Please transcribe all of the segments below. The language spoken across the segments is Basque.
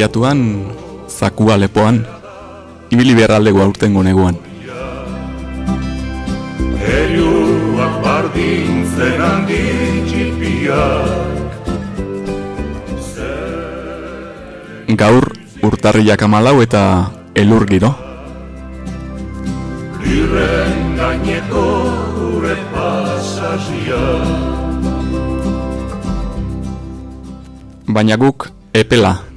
Elurra teiatuan, zakua lepoan, ibili beharraldego aurten goneguan. Heliuak bardintzen handi txipiak Gaur, urtarriak amalau eta elur giro. Lirren gaineko gure pasazia Baina guk, epela,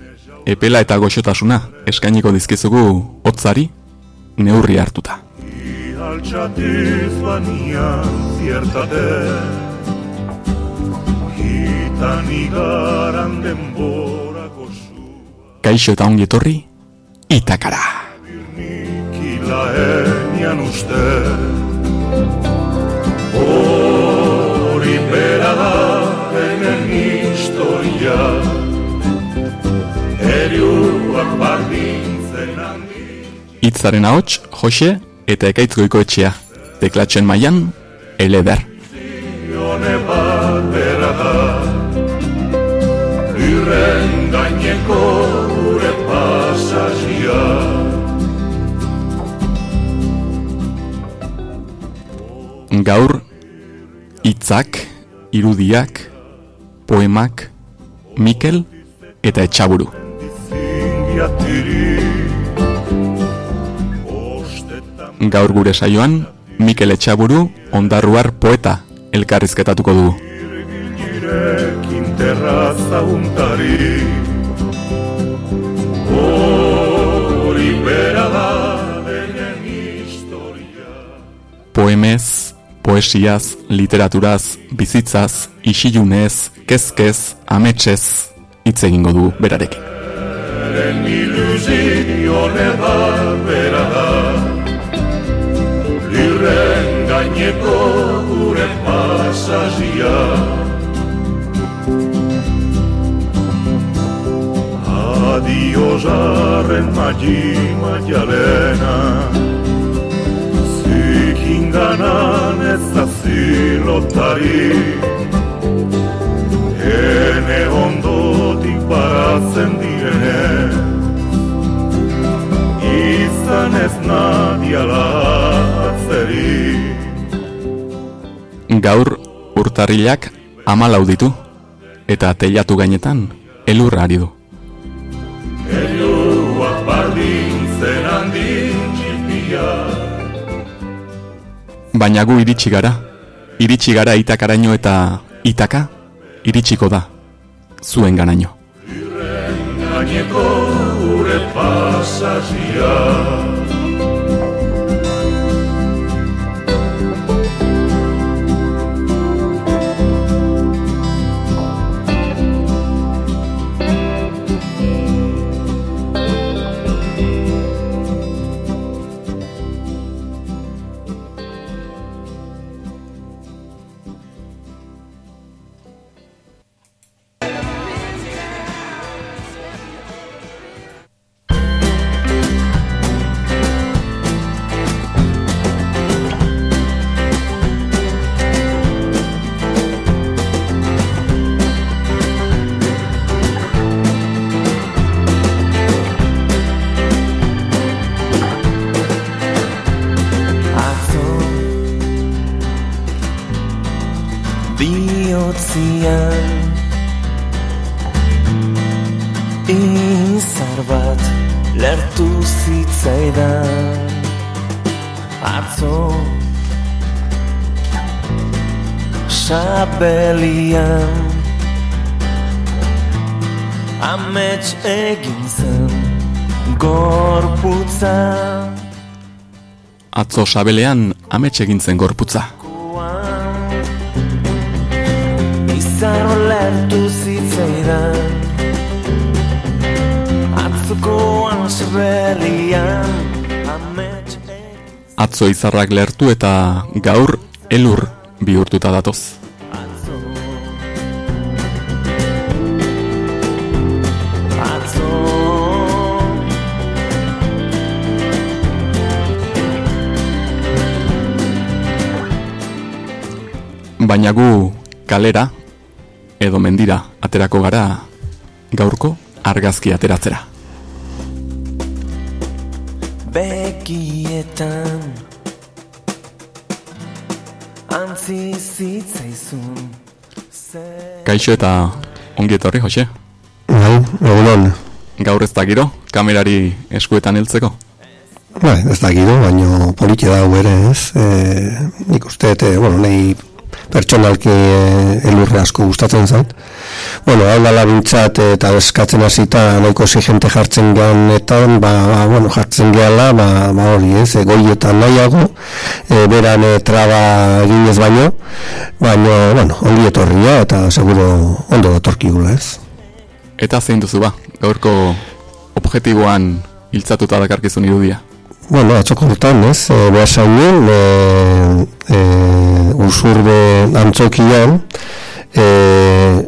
epela eta goxotasuna eskainiko dizkizugu hotzari neurri hartuta. Altxatiz banian ziertate Hitan igaran Kaixo eta ongi etorri, itakara. Kila enian uste Hori bera da enen historia Eriuak bardintzen handi Itzaren ahots, Jose eta ekaitz etxea. Teklatzen mailan, eleder. Lirren gaineko gure pasazia Gaur, hitzak, irudiak, poemak, Mikel eta etxaburu. Gaur gure saioan, Mikel etxaburu ondarruar poeta elkarrizketatuko dugu. Girekin terraza historia Poemez, poesiaz, literaturaz, bizitzaz, isilunez, kezkez, ametsez, hitz egingo du berarekin. Eren ilusio neba bera da. Lirren gaineko gure pasazia. Adio jarren magi maialena. Zikinganan ez da zilotari Ene ondotik baratzen direnez Izan ez nadiala atzeri. Gaur urtarrilak amalau ditu, eta teilatu gainetan elurra ari du. Bardintzen handin txipia Baina gu iritsi gara, iritsi gara itakaraino eta itaka iritsiko da, zuen ganaino. Gaineko gure pasazia Atzo sabelean amets gorputza. Izar lertu zitzaidan Atzukoan sebelian Amets egin Atzo izarrak lertu eta gaur elur bihurtuta datoz. Baina gu kalera edo mendira aterako gara gaurko argazki ateratzera. Begietan Antzi zitzaizun Kaixo eta ongi etorri, Jose. Bai, egunon. Gaur ez da giro, kamerari eskuetan heltzeko. Bai, ez da giro, baino politia da ere, ez? E, nik uste, e, bueno, nahi pertsonalki e, elurre asko gustatzen zait. Bueno, hau dala bintzat eta eskatzen hasita nahiko exigente jartzen gehan eta ba, ba, bueno, jartzen gehala, ba, ba hori ez, e, goietan nahiago, e, beran e, traba eginez baino, baino, bueno, ongi etorria eta seguro ondo datorkigula ez. Eta zein duzu ba, gaurko objektiboan hiltzatuta dakarkizun irudia. Bueno, atzoko hortan, ez, e, behar zainen, e, e, usurbe antzokian, e,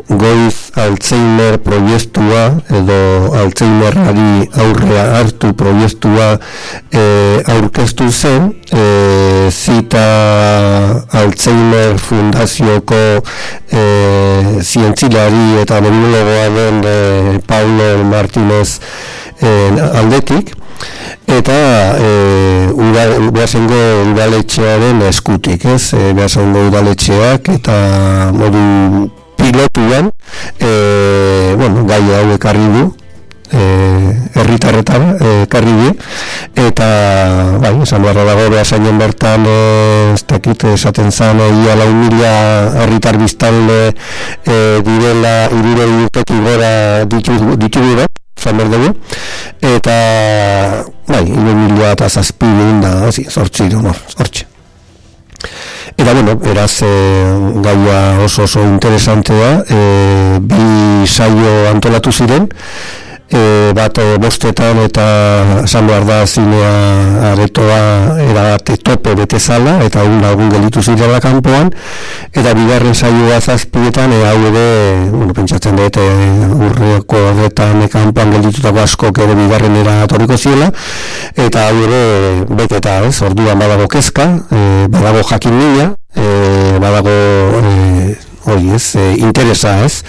goiz Alzheimer proiektua, edo Alzheimerari aurrea hartu proiektua e, aurkeztu zen, e, zita Alzheimer fundazioko e, zientzilari eta monologoa den e, Paulo Martinez e, aldetik, eta e, udal, behasengo udaletxearen eskutik, ez? E, behasengo udaletxeak eta modu pilotuan e, bueno, gai hau ekarri du e, herritarretara e, ekarri du eta bai, esan beharra dago behasainen bertan e, ez dakit esaten zan e, ia lau mila herritar biztanle e, direla irure urtetik gora ditugu, ditugu da esan behar dugu. Eta bai, ire mila eta zazpi da, zi, zortzi, no, zortzi. Eta bueno, eraz e, gaua oso oso interesantea, e, bi saio antolatu ziren, e, bat e, bostetan eta esan behar da zinea aretoa eragate tope bete zala, eta un lagun gelitu zirela kanpoan, eta bigarren saioa zazpietan, e, hau ere, bueno, pentsatzen dut, e, urreko horretan e, kanpoan gelditutako asko ere bigarren eratoriko ziela, eta hau ere, bete eta ez, orduan badago kezka, e, badago jakin nila, e, badago, e, hori ez, e, interesa ez,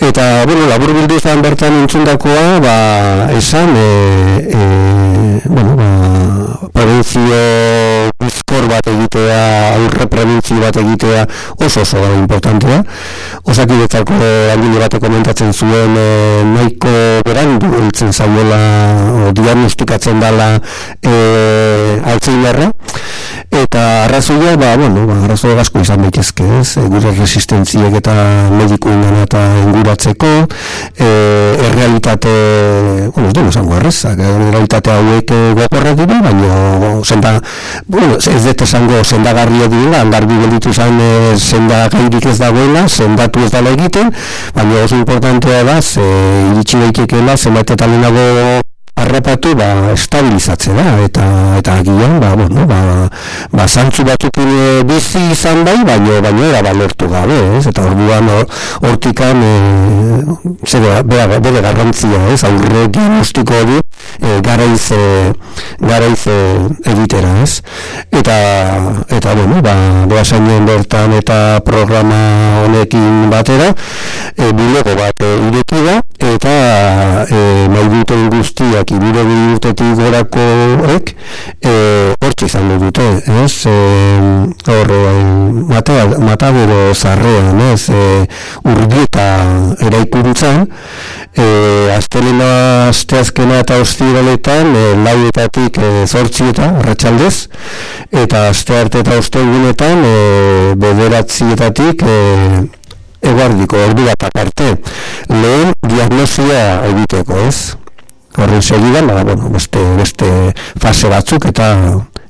Eta, bueno, labur bildu izan bertan entzundakoa, ba, esan, e, e, bueno, ba, prebentzio bizkor bat egitea, aurre prebentzio bat egitea oso oso gara importantea. Osaki betzako angile bat komentatzen zuen e, nahiko berandu hiltzen zauela, o diagnostikatzen dela e, altzeinerra. Eta arrazoia, ba, bueno, ba, arrazoia gasko izan daitezke, ez? Gure resistentziek eta mediku eta inguratzeko, e, errealitate, bueno, ez dugu esango errezak, errealitate hauek gogorra dira, baina zenda, bueno, ez dut esango zendagarria dira, andarbi gelditu zan e, zenda gairik ez dagoela, zendatu ez dala egiten, baina oso importantea da, ze iritsi daikekela, zenbait eta lehenago harrapatu ba estabilizatzen da eta eta agian ba bueno ba ba santzu batukin e, bizi izan bai baino baino era balortu gabe ez? Eta orduan hortikan e, zera bera bere garrantzia ez? Aurre diagnostiko hori e, garaiz e, garaiz e, egitera ez? Eta eta bueno ba beasainen bertan eta programa honekin batera e, bilego bat e, ireki da eta e, duten guztiak bi urtetik gorakoek e, hortxe izan dute, ez? E, hor, e, matadero zarrean, ez? E, urdieta eraikuntzan, e, astelena asteazkena eta ostiraletan, e, lauetatik e, zortzieta, arratsaldez, eta aste arte eta ostegunetan, e, bederatzietatik, e, eguardiko ordu aparte lehen diagnosia egiteko, ez? horren segidan, ba, bueno, beste, beste fase batzuk eta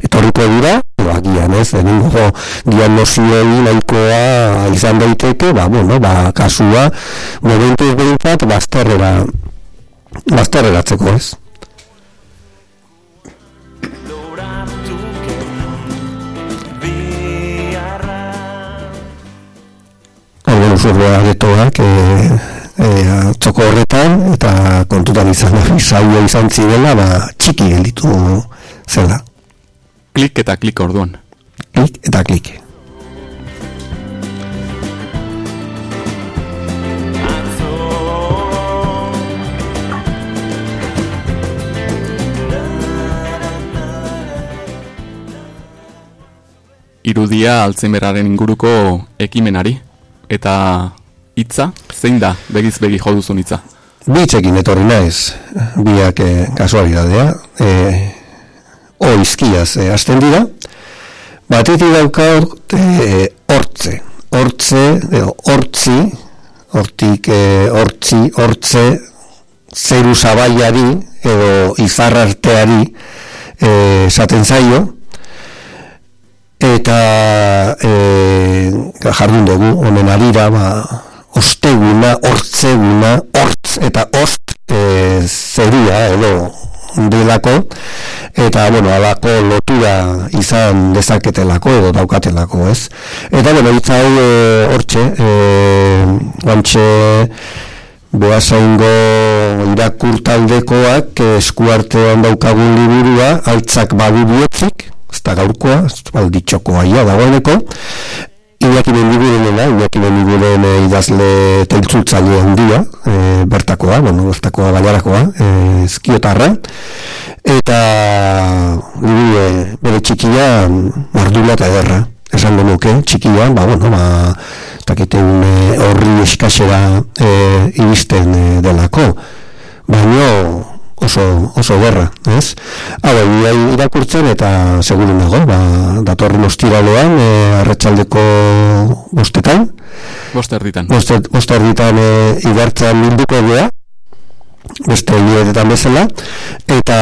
etorriko dira, ba, gian ez, denengo diagnosioei nahikoa izan daiteke, ba, bueno, ba, kasua momentu behintzat bazterrera bazterreratzeko ez. Usurbe aretoak e, e, txoko horretan eta kontutan izan da bizaua izan zirela ba, txiki gelditu zela. Klik eta klik orduan. Klik eta klik. Irudia altzeimeraren inguruko ekimenari eta hitza zein da? Begiz begi jo duzun hitza. Bitzekin etorri naiz, biak e, kasualidadea, e, oizkiaz e, hasten dira, batetik daukaut e, hortze, hortze, e, hortzi, hortik e, hortzi, hortze, zeru zabaiari edo izarrarteari esaten zaio, eta e, jardun dugu honen arira ba, osteguna, hortzeguna, hortz eta ost e, zeria edo delako eta bueno, alako lotura izan dezaketelako edo daukatelako, ez? Eta bueno, hitza hau e, hortxe, e, gantxe behasaingo irakurtaldekoak eskuartean daukagun liburua, altzak badu biotzik, ez da gaurkoa, balditxoko aia dagoeneko, Iñaki Mendigurenena, Iñaki Mendiguren e, idazle tentzultzaile handia, e, bertakoa, bueno, bertakoa bailarakoa, e, eskiotarra, eta liburu e, bere txikia mardula eta ederra, esan nuke, txikia, ba, bueno, ba, takite un e, horri eskasera e, iristen e, delako, baino, oso, oso gerra, ez? Hau, egin irakurtzen eta seguru nago, ba, datorren ostiralean, e, arratsaldeko bostetan. Boste erditan. Boste, boste erditan e, igartzen minduko egea, beste lietetan bezala, eta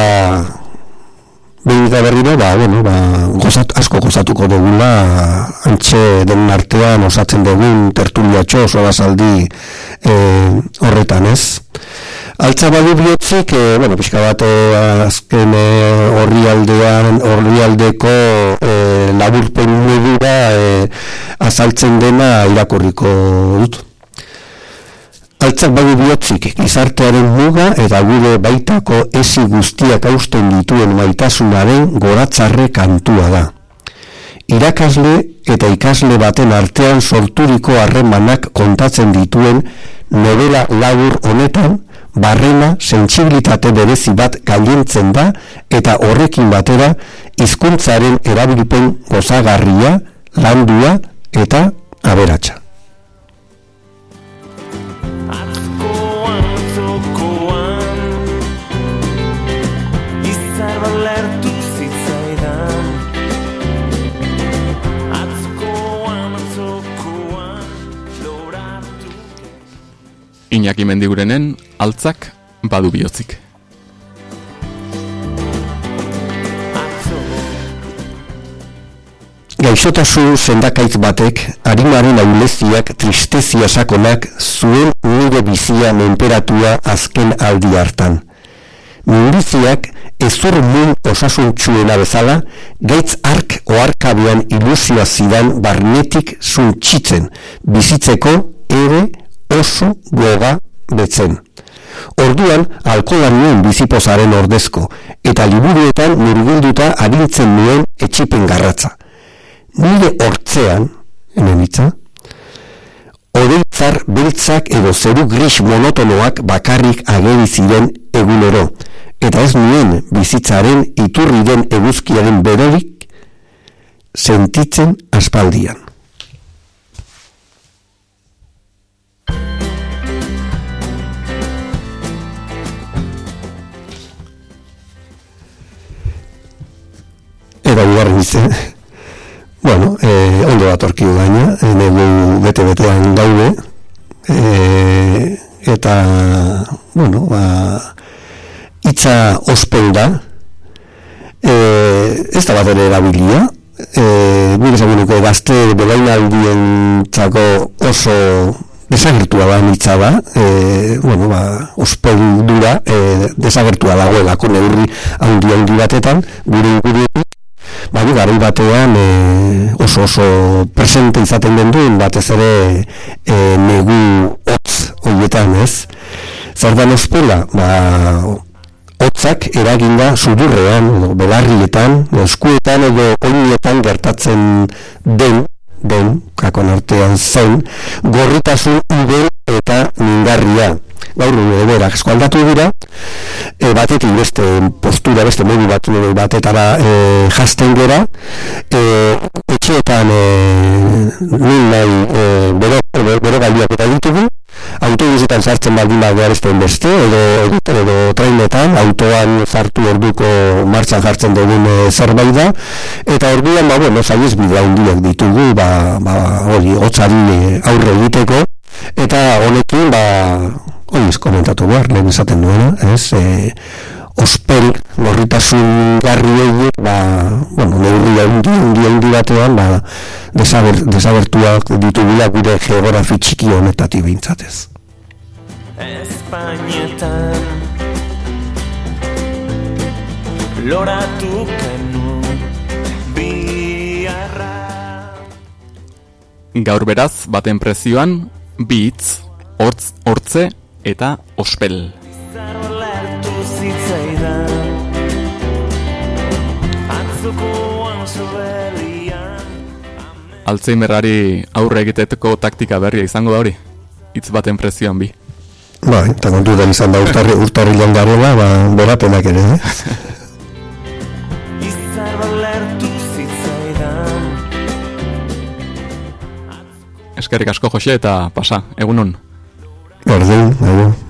behin eta berriro, ba, bueno, ba, gozat, asko gozatuko dugula antxe den artean osatzen dugun tertuliatxo oso bazaldi e, horretan, ez? Altza badu bihotzik, e, bueno, pixka bat eh, azken eh, horri aldean, horri aldeko e, laburpen medura e, azaltzen dena irakurriko dut. Altzak badu bihotzik, gizartearen muga eta gure baitako ezi guztiak hausten dituen maitasunaren goratzarre kantua da. Irakasle eta ikasle baten artean sorturiko harremanak kontatzen dituen novela labur honetan, barrena sentsibilitate berezi bat gailentzen da eta horrekin batera hizkuntzaren erabilpen gozagarria, landua eta aberatsa. Iñaki mendigurenen altzak badu bihotzik. Gaixotasun zendakaitz batek, harimaren auleziak tristezia sakonak zuen nire bizia menperatua azken aldi hartan. Mindiziak ezur mun osasuntxuena bezala, gaitz ark oarkabean ilusioa zidan barnetik zuntxitzen, bizitzeko ere oso goga betzen. Orduan, alkolan nuen bizipozaren ordezko, eta liburuetan murgilduta agintzen nuen etxipen garratza. Nire hortzean, hemen itza, odeitzar beltzak edo zeru gris monotonoak bakarrik ageri ziren egunero, eta ez nuen bizitzaren iturri den eguzkiaren berorik sentitzen aspaldian. Eta bugarren izan. bueno, e, ondo bat orki gaina, negu bete-betean daude, e, eta, bueno, ba, itza ospel da, e, ez da bat ere erabilia, e, nire zagunuko gazte belaina aldien txako oso desagertua da nitza da, e, bueno, ba, ospel dura, e, desagertua dagoelako neurri handi handi batetan, gure gure baina gari batean e, oso oso presente izaten den duen batez ere e, negu hotz horietan ez? Zer da ospela ba hotzak eraginda sudurrean belarrietan eskuetan edo oinietan gertatzen den den kakon artean zen gorritasun ubel eta mingarria gaur ere eskualdatu dira. E, batetik beste postura beste modu bat batetara e, jasten gera. E, etxeetan e, nin nahi e, bero, bero, bero eta ditugu. Autobusetan sartzen baldin bat beharezten beste edo, edo, trainetan autoan zartu orduko martxan jartzen dugun e, zerbait da. Eta orduan ba, bueno, zaiz bidea hundiak ditugu ba, ba, hori, hotzari aurre egiteko. Eta honekin ba, hori komentatu behar, lehen esaten duena, ez, e, ospel, gorritasun garri egin, ba, bueno, neurri handi, handi, handi batean, ba, desaber, desabertuak ditugula gure geografi txiki honetatik bintzatez. Espainetan Loratu kenu Biarra Gaur beraz, baten prezioan, bitz, hortz, hortze eta ospel. Alzheimerari aurre egiteko taktika berria izango da hori. Hitz baten prezioan bi. Ba, eta kontu da izan da urtarri, urtarri garela, ba, borapenak ere, eh? Eskerrik asko Jose eta pasa, egunon. Berdin, edo.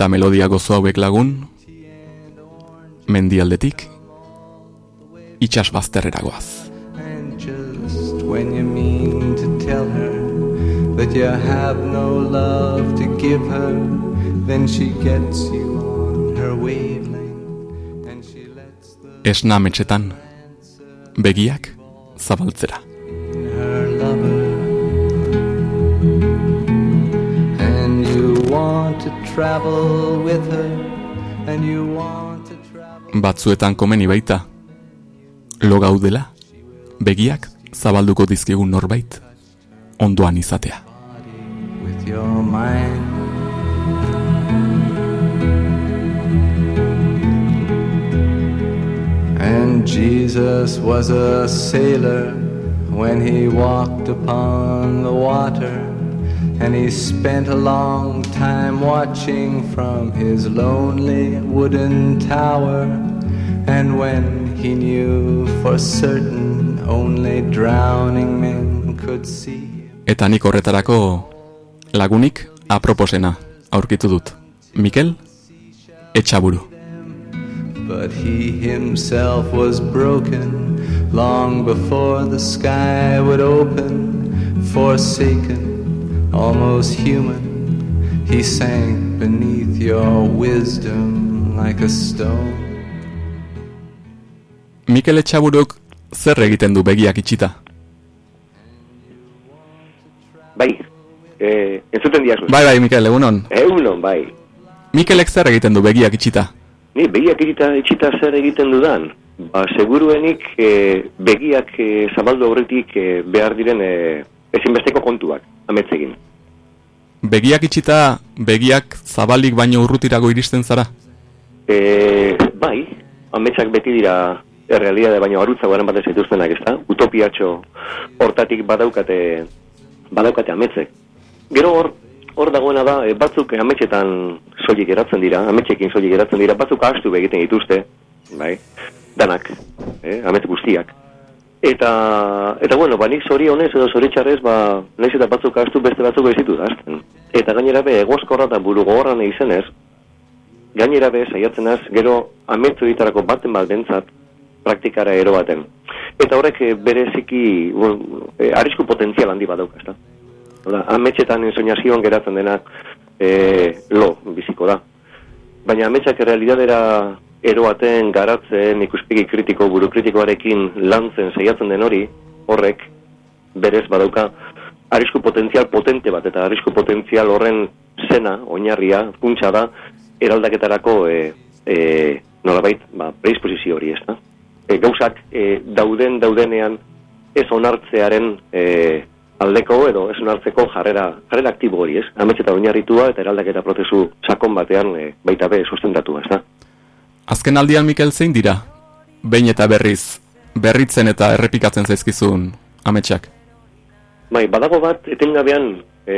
Eta melodia gozo hauek lagun, mendialdetik, itxas bazterrera goaz. When you mean to tell her that you have no love to give her, then she gets you on her wavelength and she lets the Esna metxetan, begiak zabaltzera. Travel with her, and you want to travel. Batzuetan komeni baita, lo gaudela, begiak zabalduko dizkigun norbait, ondoan izatea. with your mind. And Jesus was a sailor when he walked upon the water. And he spent a long time watching from his lonely wooden tower. And when he knew for certain only drowning men could see. Eta nik horretarako lagunik aproposena aurkitu dut. Mikel, etxaburu. But he himself was broken long before the sky would open, forsaken, almost human. He sank beneath your wisdom like a stone. Mikel Etxaburuk zer egiten du begiak itxita? Bai, eh, entzuten diazu. Bai, bai, Mikel, egunon. Egunon, bai. Mikelek zer egiten du begiak itxita? Ni begiak egita, itxita zer egiten dudan? Ba, seguruenik eh, begiak eh, zabaldu aurretik eh, behar diren eh, ezinbesteko kontuak, ametzegin. Begiak itxita, begiak zabalik baino urrutirago iristen zara? E, bai, ametsak beti dira errealidade baino arutza garen batez zituztenak, ezta? Utopiatxo hortatik badaukate badaukate ametzek. Gero hor hor dagoena da, e, batzuk ametsetan soilik geratzen dira, ametsekin soilik geratzen dira, batzuk ahastu egiten dituzte, bai, danak, eh, amets guztiak. Eta, eta bueno, ba, nik zorionez edo zoritxarrez, ba, nahiz eta batzuk ahastu beste batzuk ez ditut azten. Eta gainera be, egozkorra eta buru gogorra nahi izenez, gainera be, saiatzen az, gero ametzu ditarako baten baldentzat, praktikara ero baten. Eta horrek eh, bereziki, bueno, eh, arrisku potentzial handi badauk, ezta? Oda, ametxetan ensoñazioan geratzen dena eh, lo biziko da. Baina ametxak realidadera eroaten garatzen ikuspegi kritiko, buru kritikoarekin lantzen saiatzen den hori, horrek berez badauka arrisku potentzial potente bat, eta arrisku potentzial horren zena, oinarria, puntxa da, eraldaketarako e, e, nolabait, ba, predisposizio hori ez da. E, gauzak e, dauden daudenean ez onartzearen e, aldeko edo ez onartzeko jarrera, jarrera aktibo hori ez. Ametxe eta oinarritua eta eraldaketa prozesu sakon batean e, baita be sustentatua ez da. Azken aldian Mikel zein dira? Behin eta berriz, berritzen eta errepikatzen zaizkizun ametsak. Bai, badago bat etengabean e,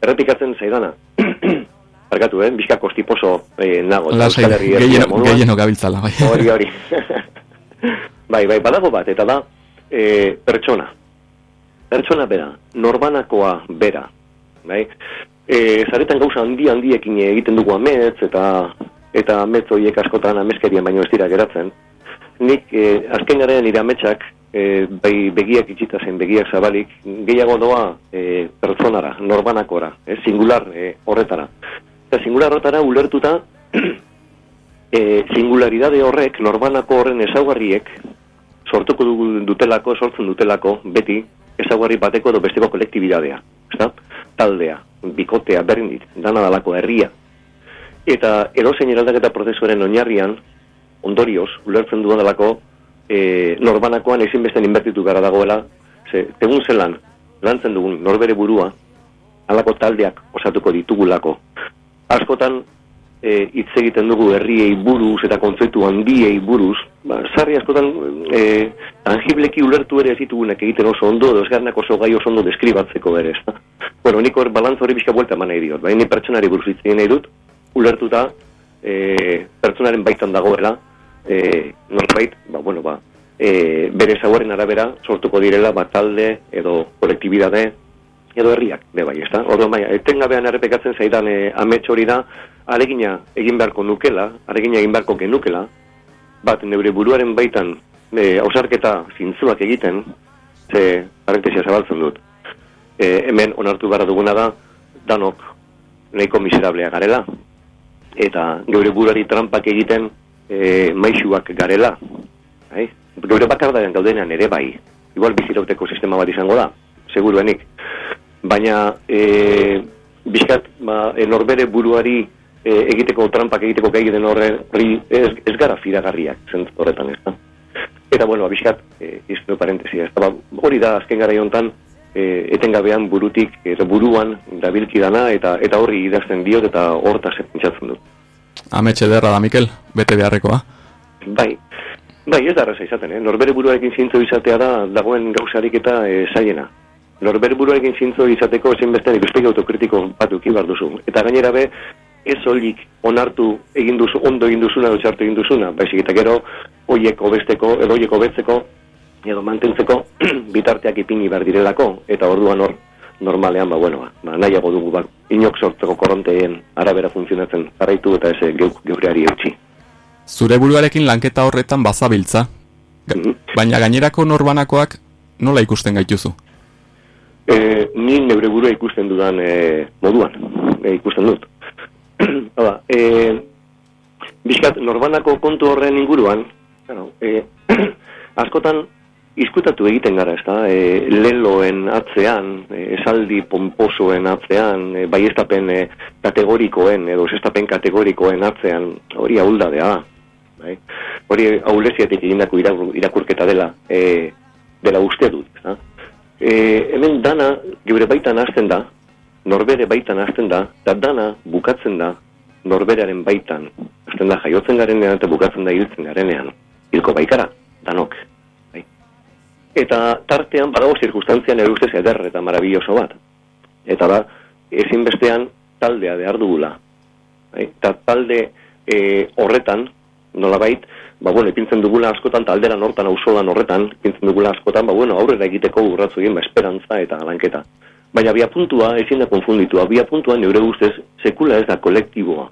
errepikatzen zaidana. Barkatu, eh? Bizka kostiposo e, nago. Lasai, gehieno, gehieno gabiltzala, bai. Hori, hori. bai, bai, badago bat, eta da, e, pertsona. Pertsona bera, norbanakoa bera. Bai? E, zaretan gauza handi handiekin egiten dugu amets, eta eta amets horiek askotan ameskerien baino ez dira geratzen. Nik, e, azken garen nire ametsak, e, bai, begiak itxita zen, begiak zabalik, gehiago doa e, pertsonara, norbanakora, e, singular e, horretara. Eta singular horretara ulertuta, e, singularidade horrek, norbanako horren ezaugarriek, sortuko dutelako, sortzen dutelako, beti, ezaugarri bateko edo besteko kolektibidadea. Ezta? Taldea, bikotea, berdin, dana dalako herria. Eta edozein eraldaketa prozesuaren oinarrian, ondorioz, ulertzen duan dalako, e, norbanakoan ezinbesten inbertitu gara dagoela, ze, tegun zelan, lantzen dugun norbere burua, halako taldeak osatuko ditugulako. Askotan, e, hitz egiten dugu herriei buruz eta kontzeptu handiei buruz, ba, sarri askotan e, tangibleki ulertu ere ez ditugunak egiten oso ondo, edo ez garnak oso gai oso ondo deskribatzeko bere, ez da? Bueno, nik hor balantz hori bizka buelta eman nahi diot, bai, ni pertsonari buruz hitz nahi dut, ulertuta e, pertsonaren baitan dagoela, e, norbait, ba, bueno, ba, e, bere zauaren arabera sortuko direla ba, talde edo kolektibidade edo herriak, be bai, ezta? Orduan bai, etengabean errepekatzen zaidan e, amets hori da, alegina egin beharko nukela, alegina egin beharko genukela, bat neure buruaren baitan e, ausarketa zintzuak egiten, ze parentesia zabaltzen dut. E, hemen onartu behar duguna da, danok nahiko miserablea garela, eta geure buruari trampak egiten e, maixuak garela. Bai? Geure bakardaren gaudenean ere bai. Igual bizirauteko sistema bat izango da, seguruenik. Baina e, bizkat ba, e, norbere buruari e, egiteko trampak egiteko gai den horri ez, ez gara firagarriak zentz horretan ez da. Eta bueno, ba, bizkat, e, iztero parentesia, da, ba, hori da azken gara jontan, e, etengabean burutik, eta buruan dabilki dana, eta eta horri idazten diot, eta horta pentsatzen dut. Ametxe derra da, Mikel, bete beharrekoa. Bai, bai ez da arraza izaten, eh? norbere buruarekin zintzo izatea da dagoen gauzarik eta e, zaiena. Norbere buruarekin zintzo izateko ezinbestean ikuspegi autokritiko bat uki behar duzu. Eta gainera be, ez holik onartu egin duzu, ondo egin duzuna, edo txartu egin duzuna, baizik eta gero, hoiek hobesteko, edo hoiek hobetzeko, edo mantentzeko bitarteak ipini behar direlako, eta orduan hor, normalean, ba, bueno, ba, nahiago dugu, ba, inok sortzeko korronteen arabera funtzionatzen jarraitu eta ez geuk geureari eutxi. Zure buruarekin lanketa horretan bazabiltza. Ga- Baina gainerako norbanakoak nola ikusten gaituzu? E, ni neure burua ikusten dudan e, moduan, e, ikusten dut. Hala, e, bizkat, norbanako kontu horren inguruan, claro, e, askotan izkutatu egiten gara, ez da, e, leloen atzean, e, esaldi pomposoen atzean, e, baiestapen e, kategorikoen, edo zestapen kategorikoen atzean, hori ahuldadea da. Bai? Hori ahuleziatik egindako irakur, irakurketa dela, e, dela uste dut, ez da? E, hemen dana geure baitan hasten da, norbere baitan hasten da, eta dana bukatzen da norberaren baitan. Hasten da jaiotzen garenean eta bukatzen da hiltzen garenean. Hilko baikara, danok. Eta tartean badago zirkustantzia nire ustez eder eta marabilloso bat. Eta da, ezinbestean taldea behar dugula. Bai. Eta talde e, horretan, nolabait, ba, bueno, ipintzen dugula askotan talderan hortan auzolan horretan, ipintzen dugula askotan, ba, bueno, aurrera egiteko urratzu egin, ba, esperantza eta lanketa. Baina bia puntua ezin da konfunditua, bia puntua neure ustez sekula ez da kolektiboa,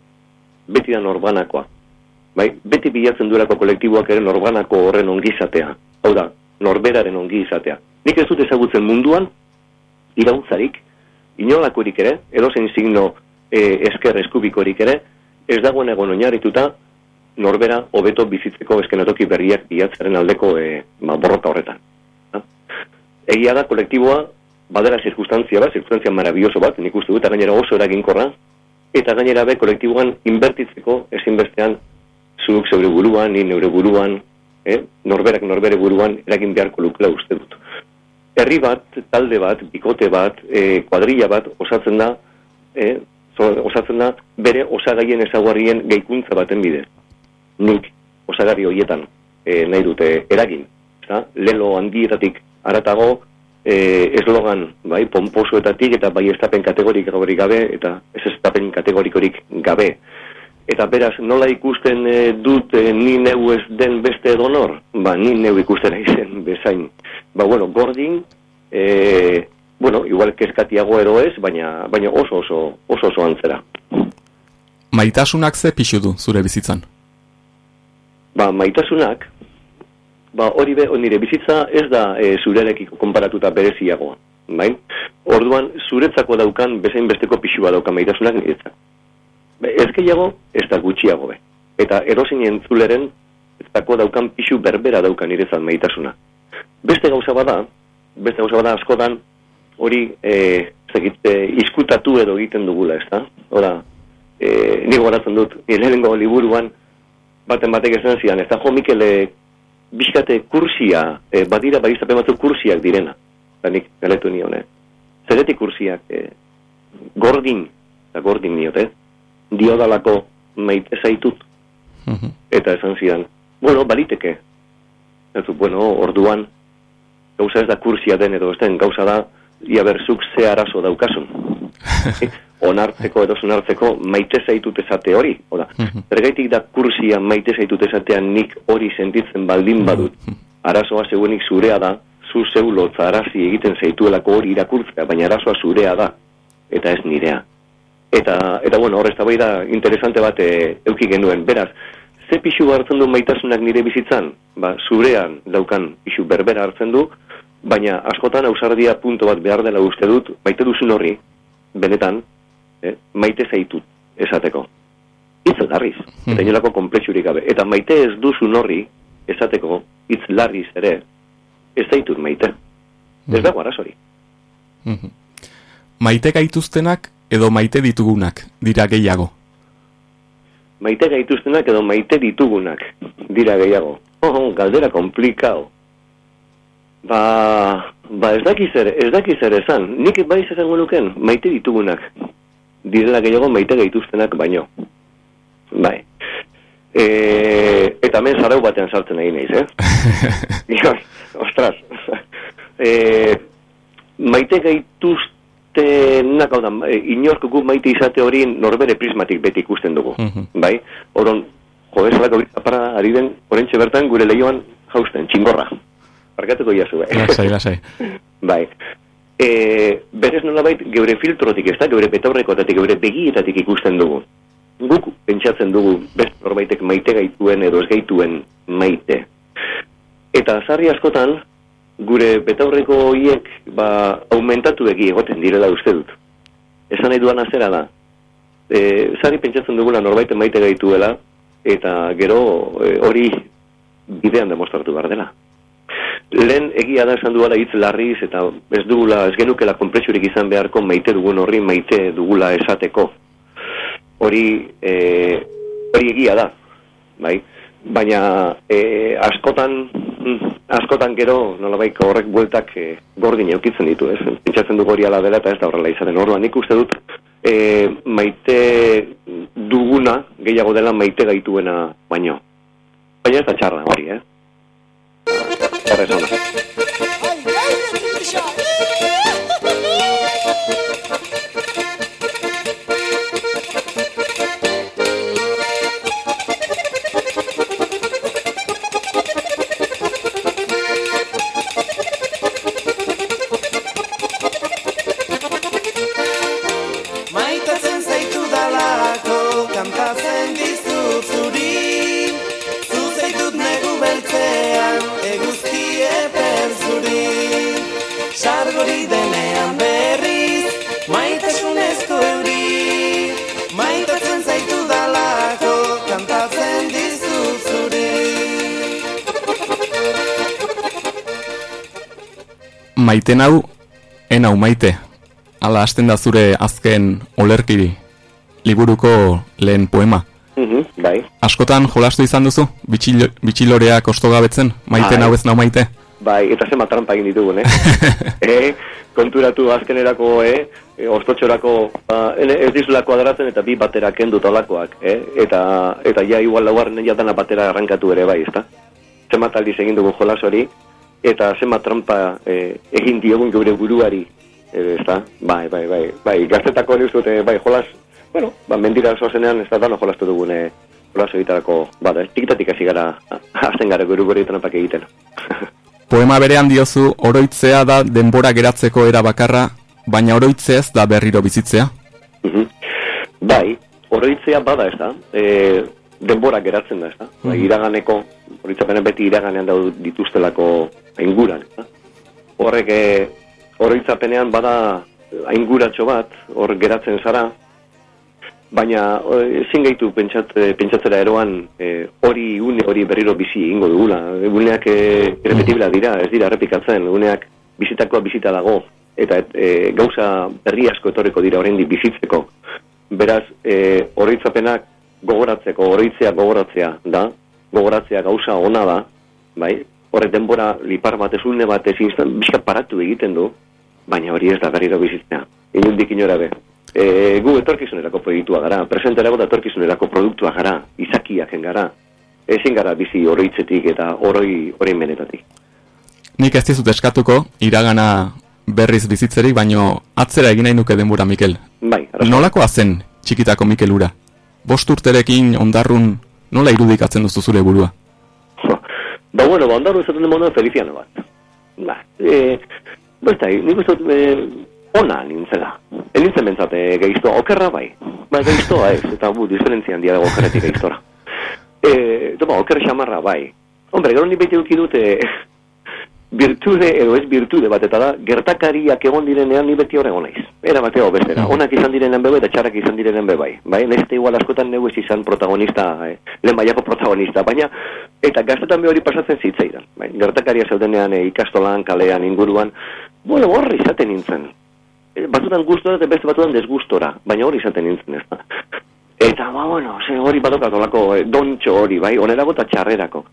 beti da norbanakoa. Bai, beti bilatzen duelako kolektiboak ere norbanako horren ongizatea. Hau da, norberaren ongizatea. Nik ez dut ezagutzen munduan, irautzarik, inolakorik ere, edozein signo e, esker eskubikorik ere, ez dagoen egon oinarrituta norbera hobeto bizitzeko eskenatoki berriak bilatzaren aldeko e, ba, borroka horretan. Ha? Egia da kolektiboa badera zirkustantzia bat, zirkustantzia marabilloso bat, nik uste dut, gainera oso eraginkorra, eta gainera be kolektiboan inbertitzeko ezinbestean zuk zeure buruan, ni neure buruan, eh? norberak norbere buruan eragin beharko lukela uste dut. Herri bat, talde bat, bikote bat, e, kuadrilla bat osatzen da, eh? osatzen da bere osagaien ezaguarrien geikuntza baten bidez. Nik osagarri horietan e, nahi dute eragin. Eta, lelo handietatik aratago, e, eslogan, bai, pomposoetatik eta bai estapen kategorikorik gabe eta ez estapen kategorikorik gabe. Eta beraz, nola ikusten e, dut e, ni neu ez den beste donor? Ba, ni neu ikusten izen bezain. Ba, bueno, gordin, e, bueno, igual kezkatiago ero ez, baina, baina oso oso, oso oso antzera. Maitasunak ze pixu du zure bizitzan? Ba, maitasunak, ba, hori be, nire bizitza ez da e, zurerekiko konparatuta bereziagoa. Bai? Orduan, zuretzako daukan bezain besteko pixua dauka maitasunak niretzako. Ez gehiago, ez da gutxiago be. Eta erosin entzuleren, ez dako daukan pixu berbera daukan niretzat maitasuna. Beste gauza bada, beste gauza bada askotan, hori, e, zekit, e, izkutatu edo egiten dugula, ez da? Hora, e, nik goratzen dut, lehenengo liburuan, baten batek esan zidan, ez da jo Mikel, e, bizkate kursia, e, badira badizapen batzuk kursiak direna. Eta nik galetu nion, eh? Zeretik kursiak, e, gordin, eta gordin niote, diodalako maite zaitut, Mhm. eta esan zidan, bueno, baliteke. Du, bueno, orduan, gauza ez da kursia den edo ez den, gauza da, ia berzuk ze arazo daukasun. Eh, onartzeko edo onartzeko maite zaitut esate hori. Oda, Mhm. zergaitik da kursia maite zaitut esatean nik hori sentitzen baldin badut. Arazoa zeuenik zurea da, zu zeu lotzarazi egiten zaituelako hori irakurtzea, baina arazoa zurea da, eta ez nirea. Eta, eta bueno, hor ez da interesante bat e, euki genuen. Beraz, ze pixu hartzen du maitasunak nire bizitzan? Ba, zurean daukan pixu berbera hartzen du, baina askotan ausardia punto bat behar dela uste dut, maite duzun horri, benetan, eh, maite zaitut esateko. Hitz larriz, eta inolako komplexurik gabe. Eta maite ez duzun horri esateko, hitz larriz ere, ez zaitut maite. Ez dago arazori. Mhm. Maite gaituztenak edo maite ditugunak dira gehiago. Maite gaituztenak edo maite ditugunak dira gehiago. Oh, galdera komplikao. Ba, ba ez dakiz ere, ez dakiz ere esan. Nik bai esango nuken, maite ditugunak. Direla gehiago maite gaituztenak baino. Bai. E, eta hemen zarau batean sartzen egin naiz, eh? Ostras. e, maite gaituztenak, hau da, e, inork gu maite izate hori norbere prismatik beti ikusten dugu. Mhm. Bai? Oron, jo, bezalako para ari den, orentxe bertan gure lehioan jausten, txingorra. Barkatuko jazu, eh? Lasai, lasai. Bai. E, berez nolabait geure filtrotik, ez da, geure betaurrekotatik, geure begietatik ikusten dugu. Guk pentsatzen dugu beste norbaitek maite gaituen edo ez gaituen maite. Eta sarri askotan, gure betaurreko hoiek ba, aumentatu egi egoten direla uste dut. Esan nahi duan azera da. E, sarri pentsatzen dugula norbaiten maite gaituela, eta gero e, hori bidean demostratu behar dela. Lehen egia da esan duela hitz larriz eta ez dugula, ez genukela konplexurik izan beharko maite dugun horri maite dugula esateko. Hori, e, hori egia da, bai? Baina e, askotan, mm, askotan gero, nolabaiko horrek bueltak e, gordin eukitzen ditu, ez? Pentsatzen dugu hori ala dela eta ez da horrela izaten. Orduan nik uste dut, e, maite duguna gehiago dela maite gaituena baino. Baina ez da txarra hori, eh? Horrez ona. Maite nau, enau maite. Ala hasten da zure azken olerkiri. Liburuko lehen poema. Mhm, bai. Askotan jolastu izan duzu? Bitxilo, bitxiloreak ostogabetzen? Maite Bai. nau ez nau maite? Bai, eta zenbat trampa egin ditugun, eh? e, konturatu azkenerako, eh? E, ostotxorako, ba, ez dizula kuadratzen eta bi batera kendu talakoak, eh? Eta, eta ja igual laugarren ja dana batera arrankatu ere bai, ezta? Zenbat aldiz egin dugun jolas hori, eta zenbat trampa eh, egin diogun geure buruari, eh, ezta? Bai, bai, bai, bai, gaztetako hori uste dut, eh, bai, jolas, bueno, ba, mendira zozenean ez da dano jolastu dugun, eh, jolas egitarako, ba, da, tikitatik hasi gara, hasten gara gure gure trampak egiten. Poema berean diozu, oroitzea da denbora geratzeko era bakarra, baina oroitzea ez da berriro bizitzea. Mhm. Bai, oroitzea bada ez da, e, denbora geratzen da ez da. Bai, iraganeko, oroitzapenen beti iraganean daude dituztelako ainguran. Da? Horrek, e, oroitzapenean bada ainguratxo bat, hor geratzen zara, baina e, ezin gaitu pentsat, e, pentsatzera eroan e, hori une hori berriro bizi egingo dugula. E, Uneak e, errepetibla dira, ez dira errepikatzen, uneak bizitakoa bizita dago, eta e, gauza berri asko etorriko dira oraindik bizitzeko. Beraz, e, oroitzapenak gogoratzeko, oroitzea gogoratzea da, gogoratzea gauza ona da, bai, horrek denbora lipar bat ez une bat ez instan, bizka paratu egiten du, baina hori ez da berriro bizitzea. Inundik inora be. E, gu etorkizunerako proiektua gara, presenterako da etorkizunerako produktua gara, izakiak gara, ezin gara bizi oroitzetik eta oroi orain benetatik. Nik ez dizut eskatuko, iragana berriz bizitzerik, baino atzera egin nahi nuke denbora Mikel. Bai, arrazo. Nolakoa zen txikitako Mikel ura? Bost urterekin ondarrun nola irudikatzen duzu zure burua? Ba, bueno, ba, ondarru esaten den moduan Feliziano bat. Ba, e, besta, nik uste dut, e, ona nintzela. E nintzen bentsate geiztoa, okerra bai. Ba, geiztoa ez, eta bu, diferentzia handia dago okerretik geiztora. E, eta ba, oker xamarra bai. Hombre, gero ni beti eduki dute virtude edo ez virtude bat, eta da, gertakariak egon direnean ni beti hor egon naiz. Era bateo bestera. Onak izan direnean bebe eta txarrak izan direnean be bai. Bai, nahizte igual askotan neu ez izan protagonista, eh, lehen baiako protagonista, baina eta gaztetan be hori pasatzen zitzaidan. Bai, gertakaria zeudenean eh, ikastolan, kalean, inguruan, bueno, horri izaten nintzen. Eh, Batzutan gustora eta beste batzutan desgustora, baina hori izaten nintzen ez da. Eta, ba, bueno, ze hori badokat olako eh, dontxo hori, bai, onerako eta txarrerako.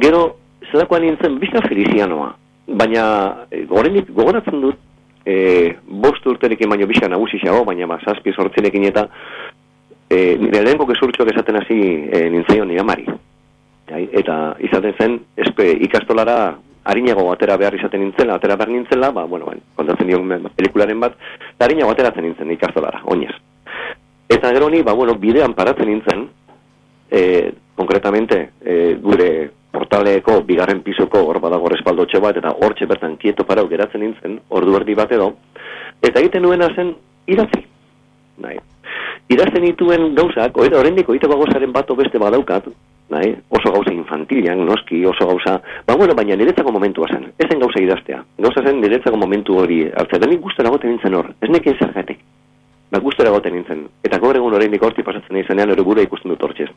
Gero, zelakoan nintzen, bizka felizianoa. Baina, e, gorenik, gogoratzen dut, e, bost urterekin baino bizka nagusiago, baina ba, zazpi sortzilekin eta e, nire lehenko gezurtxoak esaten hasi e, nintzaion nire amari. Bai, eta izaten zen, espe, ikastolara harinago atera behar izaten nintzela, atera behar nintzela, ba, bueno, ben, kontatzen dion pelikularen bat, eta harinago ateratzen nintzen ikastolara, oinez. Eta gero ni, ba, bueno, bidean paratzen nintzen, e, konkretamente, e, gure portaleko bigarren pisoko hor badago respaldotxe bat, eta hortxe bertan kieto parau geratzen nintzen, ordu erdi bat edo, eta egiten nuena zen idatzi. Bai. Idazten dituen gauzak, oida oraindik oiteko gozaren bato beste badaukat, bai? oso gauza infantilian, noski, oso gauza, ba bueno, baina niretzako momentua zen, ez zen gauza idaztea, gauza zen niretzako momentu hori, hartzea, da nik guztora goten nintzen hor, ez nekin zergatik, ba guztora goten nintzen, eta gaur egun oraindik horti pasatzen izanean, ere gure ikusten dut hortxe,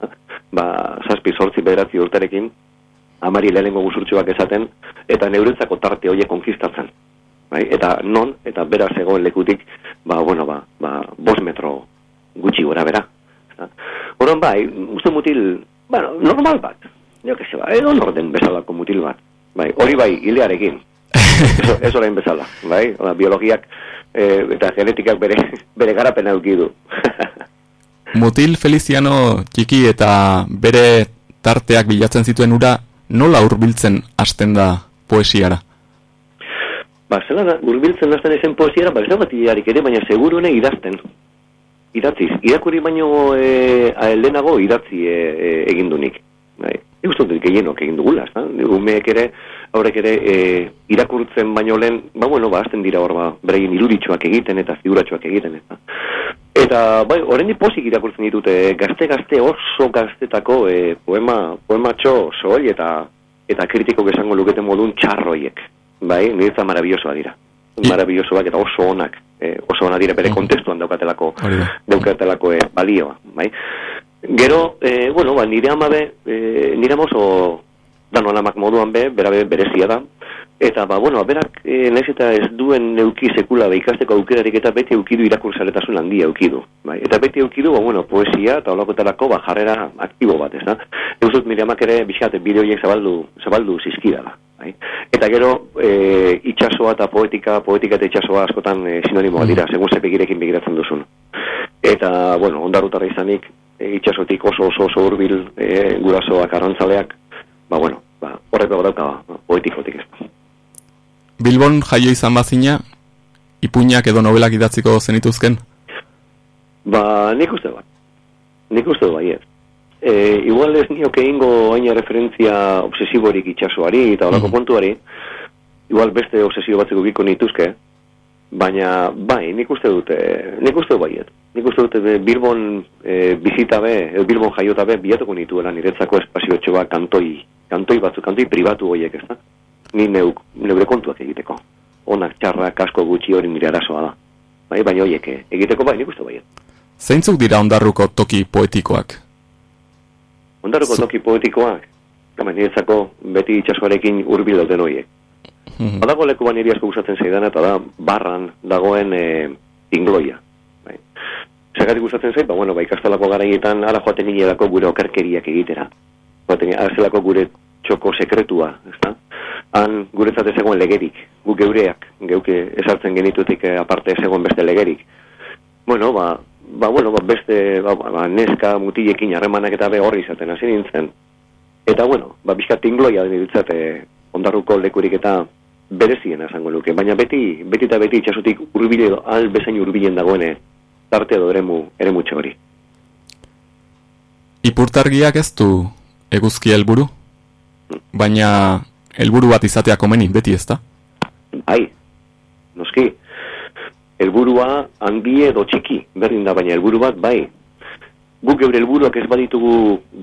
ba, zazpi, sortzi, bederatzi urtarekin, amari lehenengo guzurtxoak esaten, eta neuretzako tarte horiek konkistatzen, bai? eta non, eta bera zegoen lekutik, ba, bueno, ba, ba, bos metro gutxi gora bera, Horon bai, uste mutil, bueno, normal bat. Jo que se ba, edo norden bezalako mutil bat. Bai, hori bai, hilearekin. eso orain bezala, bai? Oda, biologiak eh, eta genetikak bere, bere garapen du. mutil Feliciano txiki eta bere tarteak bilatzen zituen ura, nola hurbiltzen hasten da poesiara? Ba, zela da, urbiltzen hasten ezen poesiara, ba, da ere, baina segurune idazten idatziz. Irakurri baino e, lehenago idatzi e, e, egin dunik. Bai. Egustu dut gehienok egin dugula, ezta? Umeek ere, aurrek ere, e, irakurtzen baino lehen, ba, bueno, ba, azten dira hor, ba, bereien iruditxoak egiten eta figuratxoak egiten, ezta? Eta, bai, horrendi posik irakurtzen ditute, gazte-gazte oso gaztetako e, poema, poema txo, soil eta eta kritiko esango luketen modun txarroiek, bai, niretzat marabillosoa dira. Marabillosoak eta oso onak, eh, oso onak dire bere kontestuan daukatelako, daukatelako eh, balioa, bai? Gero, eh, bueno, ba, nire amabe, eh, nire oso dano alamak moduan be, bera be, berezia da, eta, ba, bueno, berak, eh, nahiz eta ez duen neuki sekula ikasteko aukerarik eta beti eukidu irakurzaletasun handia eukidu, bai? Eta beti eukidu, ba, bueno, poesia eta olakotelako, ba, jarrera aktibo bat, ez da? Eusut, nire amak ere, bixate, bideoiek zabaldu, zabaldu zizkidala, Bai. Eta gero, e, itxasoa eta poetika, poetika eta itxasoa askotan e, sinonimoa dira, mm. segun ze begirekin begiratzen duzun. Eta, bueno, ondarrutarra izanik, e, itxasotik oso oso oso urbil e, gurasoak arrantzaleak, ba, bueno, ba, horrek dauka ba, poetikotik ez. Bilbon jaio izan bazina, ipuñak edo novelak idatziko zenituzken? Ba, nik uste bat. Nik uste bat, ez. E, igual ez nioke ingo aina referentzia obsesiborik itxasoari eta horako mm kontuari, igual beste obsesio batzeko biko nituzke, baina bai, nik uste dute, nik uste dut baiet. Nik uste dute Bilbon e, bizita be, e, Bilbon jaiota be, biatuko nituela niretzako espazio etxoa kantoi, kantoi batzu, kantoi pribatu horiek ez da. Ni neuk, neure kontuak egiteko. Onak, txarra, kasko gutxi hori nire arazoa da. Bai, baina horiek egiteko bai, nik uste baiet. Zeintzuk dira ondarruko toki poetikoak? Ondaroko toki poetikoak, gama niretzako beti itxasoarekin urbil dauten horiek. Mm -hmm. Badago leku ban asko gustatzen zeidan eta da barran dagoen e, ingloia. Bai. Zergatik gustatzen zei, ba, bueno, ba, ikastalako garaietan ara joaten gure okerkeriak egitera. Joaten arazelako gure txoko sekretua, ezta? Han guretzat ez egoen legerik, gu geureak, geuke esartzen genitutik eh, aparte ez egoen beste legerik. Bueno, ba, ba, bueno, ba, beste ba, ba, neska mutilekin harremanak eta be horri izaten hasi nintzen. Eta bueno, ba bizka tingloia den ditzate ondarruko lekurik eta berezien esango luke, baina beti beti eta beti itsasotik hurbile edo al bezain hurbilen dagoene tarte edo eremu eremu hori. Ipurtargiak ez du eguzki helburu? Baina helburu bat izatea komeni beti ezta? Bai. Noski, helburua handi edo txiki, berdin da baina helburu bat bai. Guk geure helburuak ez baditugu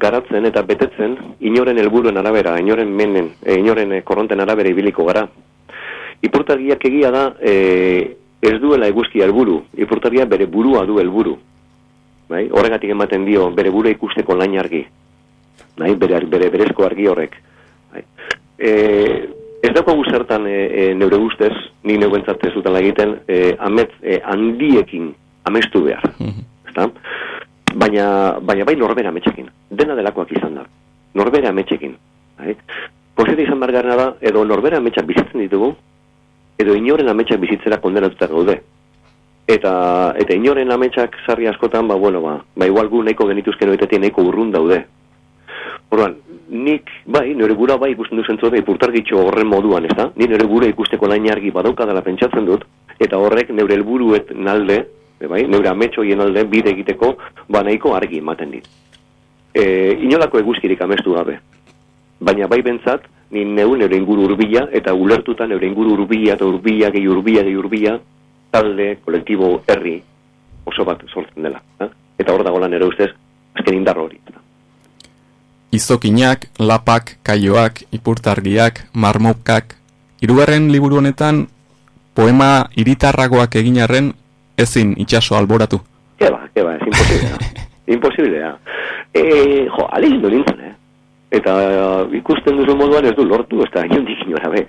garatzen eta betetzen, inoren helburuen arabera, inoren menen, e, inoren e, korronten arabera ibiliko gara. Ipurtargiak egia da, e, ez duela eguzki helburu, ipurtargia bere burua du helburu. Bai? Horregatik ematen dio, bere buru ikusteko lain argi. Bai? Bere, bere berezko argi horrek. Bai? E, Ez dago guzertan e, e, neure guztez, ni neuentzat ez dutela egiten, e, amet, e, handiekin amestu behar. Mm baina, baina bai norbera ametxekin. Dena delakoak izan da. Norbera ametxekin. Bai? Posete izan bargarna da, edo norbera ametxak bizitzen ditugu, edo inoren ametxak bizitzera kondenatuta gaude. Eta, eta inoren ametxak sarri askotan, ba, bueno, ba, ba igual gu nahiko genituzken oetetik nahiko urrun daude. Orduan, nik, bai, nire gura bai ikusten duzen zuen, ipurtargitxo horren moduan, ez da? Ni nire gura ikusteko lain argi badauka dela pentsatzen dut, eta horrek nire helburuet nalde, bai, nire ametxoien alde bide egiteko, ba argi ematen dit. E, inolako eguzkirik amestu gabe. Baina bai bentsat, ni neu nire inguru urbila, eta ulertuta nire inguru urbila, eta urbila, gehi urbila, gehi urbila, talde, kolektibo, herri, oso bat sortzen dela. Eh? Eta hor dago lan ere ustez, azken indarro hori. Izokinak, lapak, kaioak, ipurtargiak, marmokak, hirugarren liburu honetan poema iritarragoak eginarren ezin itxaso alboratu. Keba, keba, ez imposiblea. imposiblea. E, jo, alegindu nintzen, eh? Eta uh, ikusten duzu moduan ez du lortu, ez da, inondik inora, be.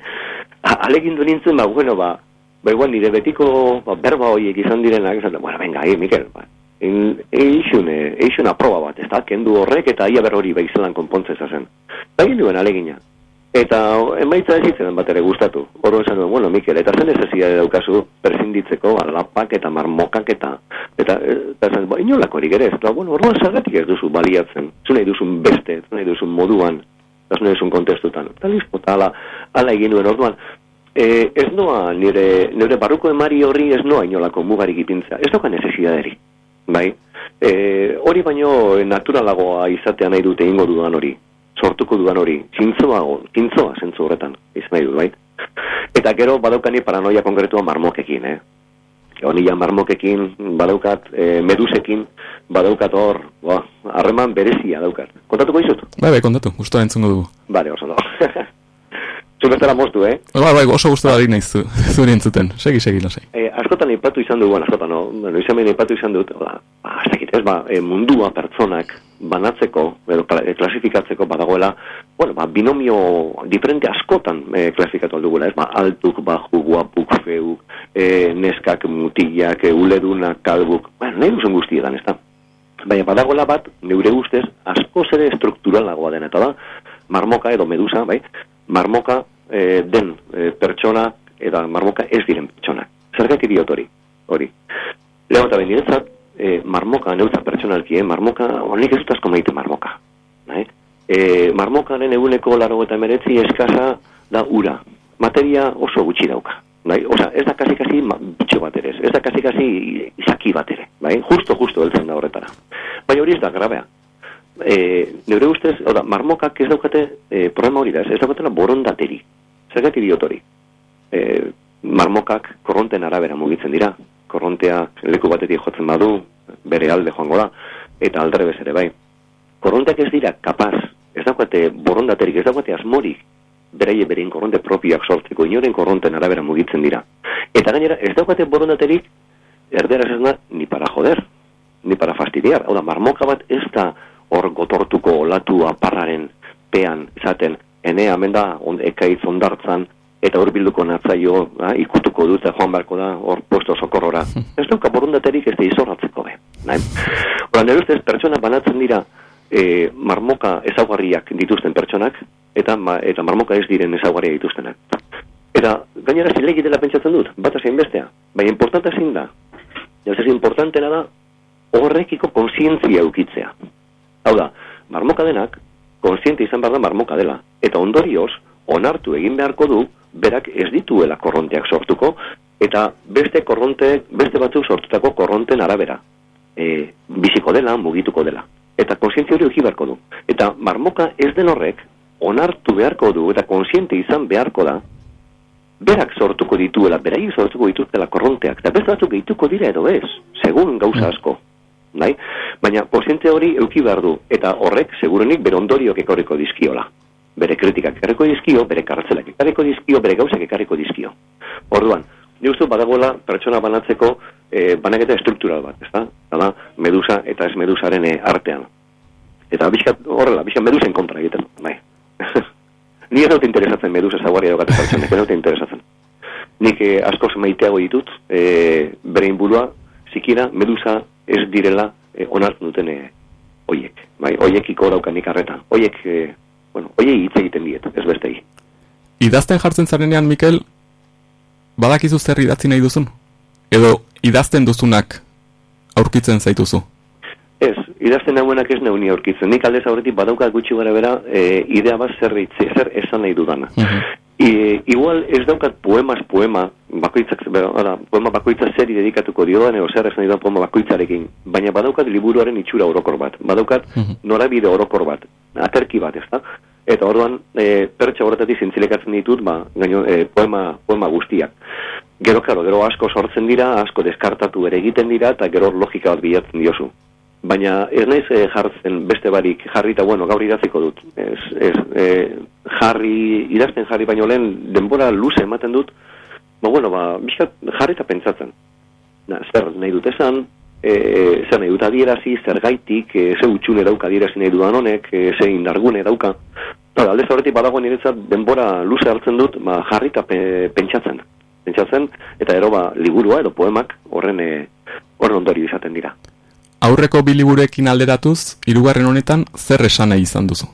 A- Alegindu nintzen, ba, bueno, ba, ba, igual nire betiko ba, berba horiek izan direnak, esan, bueno, venga, eh, Mikel, ba, in, eixun, eh, eixun aproba bat, ez da, kendu horrek eta ia ber hori baizelan konpontze zen. Ba, egin duen alegina. Eta emaitza ez zitzen bat ere gustatu. Horro esan duen, bueno, Mikel, eta zen ez daukazu persinditzeko, ba, lapak eta marmokak eta, eta, eta esan, ba, inolakorik ere ez, eta, bueno, orduan zergatik ez duzu baliatzen. Zu nahi duzun beste, zu nahi duzun moduan, eta zu nahi duzun kontestutan. Eta listo, eta ala, ala egin duen orduan. E, ez noa, nire, nire barruko emari horri ez noa inolako mugarik ipintzea. Ez doka necesidaderi, bai? E, hori baino naturalagoa izatea nahi dute ingo dudan hori sortuko dudan hori, zintzoago, zintzoa zentzu horretan, izan nahi dut, bai? Eta gero badaukani paranoia konkretua marmokekin, eh? Onila marmokekin, badaukat, e, medusekin, badaukat hor, ba, harreman berezia daukat. Kontatuko izut? Bai, bai, kontatu, guztua entzungo dugu. Bale, oso no. Zubestara moztu, eh? Bai, bai, oso guztua ari naiz zu, zuri entzuten. Segi, segi, lasai. E, askotan ipatu izan dugu, bueno, askotan, no? Bueno, izan behin ipatu izan dut, ba, ba, ez ba, e, mundua pertsonak banatzeko, edo kla- e, klasifikatzeko badagoela, bueno, ba, binomio diferente askotan e, klasifikatu aldugula, ez, ba, altuk, baju, guapuk, feuk, e, neskak, mutilak, e, uledunak, kalbuk, bueno, nahi duzen guztietan, ez da. Baina badagoela bat, neure ustez, asko ere strukturalagoa dena, eta da, marmoka edo medusa, bai, marmoka e, den e, pertsona eta marmoka ez diren pertsona. Zergatik diot hori? Hori. Lego eta bendiretzat, e, marmoka neutza pertsonalki, eh? marmoka, honik ez dut asko maite marmoka. Bai? E, marmokaren eguneko laro eta emeretzi eskasa da ura. Materia oso gutxi dauka. Bai? Osa, ez da kasi-kasi ma- bitxo bat ere, ez. da kasi-kasi izaki bat ere. Bai? Justo, justo heltzen da horretara. Baina hori ez da grabea e, nire ustez, oda, marmokak ez daukate e, problema hori da, ez, daukatela borondateri. Zergatik diot hori? E, marmokak korronten arabera mugitzen dira. Korrontea leku batetik jotzen badu, bere alde joango da, eta aldrebez ere bai. Korronteak ez dira kapaz, ez daukate borondaterik, ez daukate asmorik, beraie berein korronte propioak sortzeko, inoren korronten arabera mugitzen dira. Eta gainera, ez daukate borondaterik, erderaz ez da, ni para joder, ni para fastidiar. Hau da, marmoka bat ez da hor gotortuko olatu aparraren pean izaten, ene hemen da on, ekaitz ondartzan, eta hor bilduko natzaio, ba, ikutuko dut, eta joan beharko da, hor posto sokorrora. ez dauka borundaterik ez da izorratzeko be. Nahi? Hora, nire ustez, pertsona banatzen dira e, marmoka ezaugarriak dituzten pertsonak, eta, ma, eta marmoka ez diren ezaugarriak dituztenak. Eta gainera zilegi dela pentsatzen dut, bata zein bestea. Baina importanta zein da. Ez importantena da horrekiko konsientzia eukitzea. Hau da, marmoka denak, konsiente izan behar da marmoka dela. Eta ondorioz, onartu egin beharko du, berak ez dituela korronteak sortuko, eta beste korronte, beste batzuk sortutako korronten arabera. E, biziko dela, mugituko dela. Eta konsientzia hori euki beharko du. Eta marmoka ez den horrek, onartu beharko du, eta konsiente izan beharko da, berak sortuko dituela, beraiek sortuko dituztela korronteak, eta beste batzuk gehituko dira edo ez, segun gauza asko. Bai? Baina kontziente hori euki behar du, eta horrek segurenik bere ondoriok ekarriko dizkiola. Bere kritikak ekarriko dizkio, bere kartzelak ekarriko dizkio, bere gauzak ekarriko dizkio. Orduan, ni uste badagoela pertsona banatzeko e, banaketa estruktural bat, ezta? Da, medusa eta ez medusaren eh, artean. Eta bizkat, horrela, bizkat medusen kontra egiten, bai. Ni ez dut interesatzen medusa zaguarria daukat pertsonek, ez dut interesatzen. Nik eh, askoz maiteago ditut, eh, bere inburua, zikira medusa ez direla eh, onartu duten eh, oiek. Bai, oiekiko daukanik arreta. Oiek, eh, bueno, oiei hitz egiten diet, ez bestei. Idazten jartzen zarenean, Mikel, badakizu zer idatzi nahi duzun? Edo idazten duzunak aurkitzen zaituzu? Ez, idazten nagoenak ez neuni aurkitzen. Nik aldez aurretik badaukat gutxi gara bera, e, idea bat zer, hitze- zer esan nahi dudana. I, igual ez daukat poemas poema, bakoitzak, ara, poema bakoitza zeri dedikatuko diodan, edo zer esan da poema bakoitzarekin. Baina badaukat liburuaren itxura orokor bat. Badaukat norabide orokor bat. Aterki bat, ezta? Eta orduan, e, pertsa horretatik zintzilekatzen ditut, ba, gaino, e, poema, poema guztiak. Gero, karo, gero asko sortzen dira, asko deskartatu ere egiten dira, eta gero logika bat bilatzen diozu. Baina ez naiz eh, jartzen beste barik jarri eta bueno, gaur idaziko dut. Ez, ez, eh, jarri, idazten jarri baino lehen denbora luze ematen dut, ba bueno, ba, bizkat jarri eta pentsatzen. Na, zer nahi dut esan, e, zer nahi dut adierazi, zer gaitik, e, ze utxune dauka adierazi nahi dudan honek, e, ze indargune dauka. Hala, alde zaurretik badago niretzat denbora luze hartzen dut, ba, jarri eta pe, pentsatzen. Pentsatzen, eta ero ba, liburua edo poemak horren, e, horren ondori izaten dira. Aurreko biliburekin alderatuz, hirugarren honetan zer esan nahi izan duzu?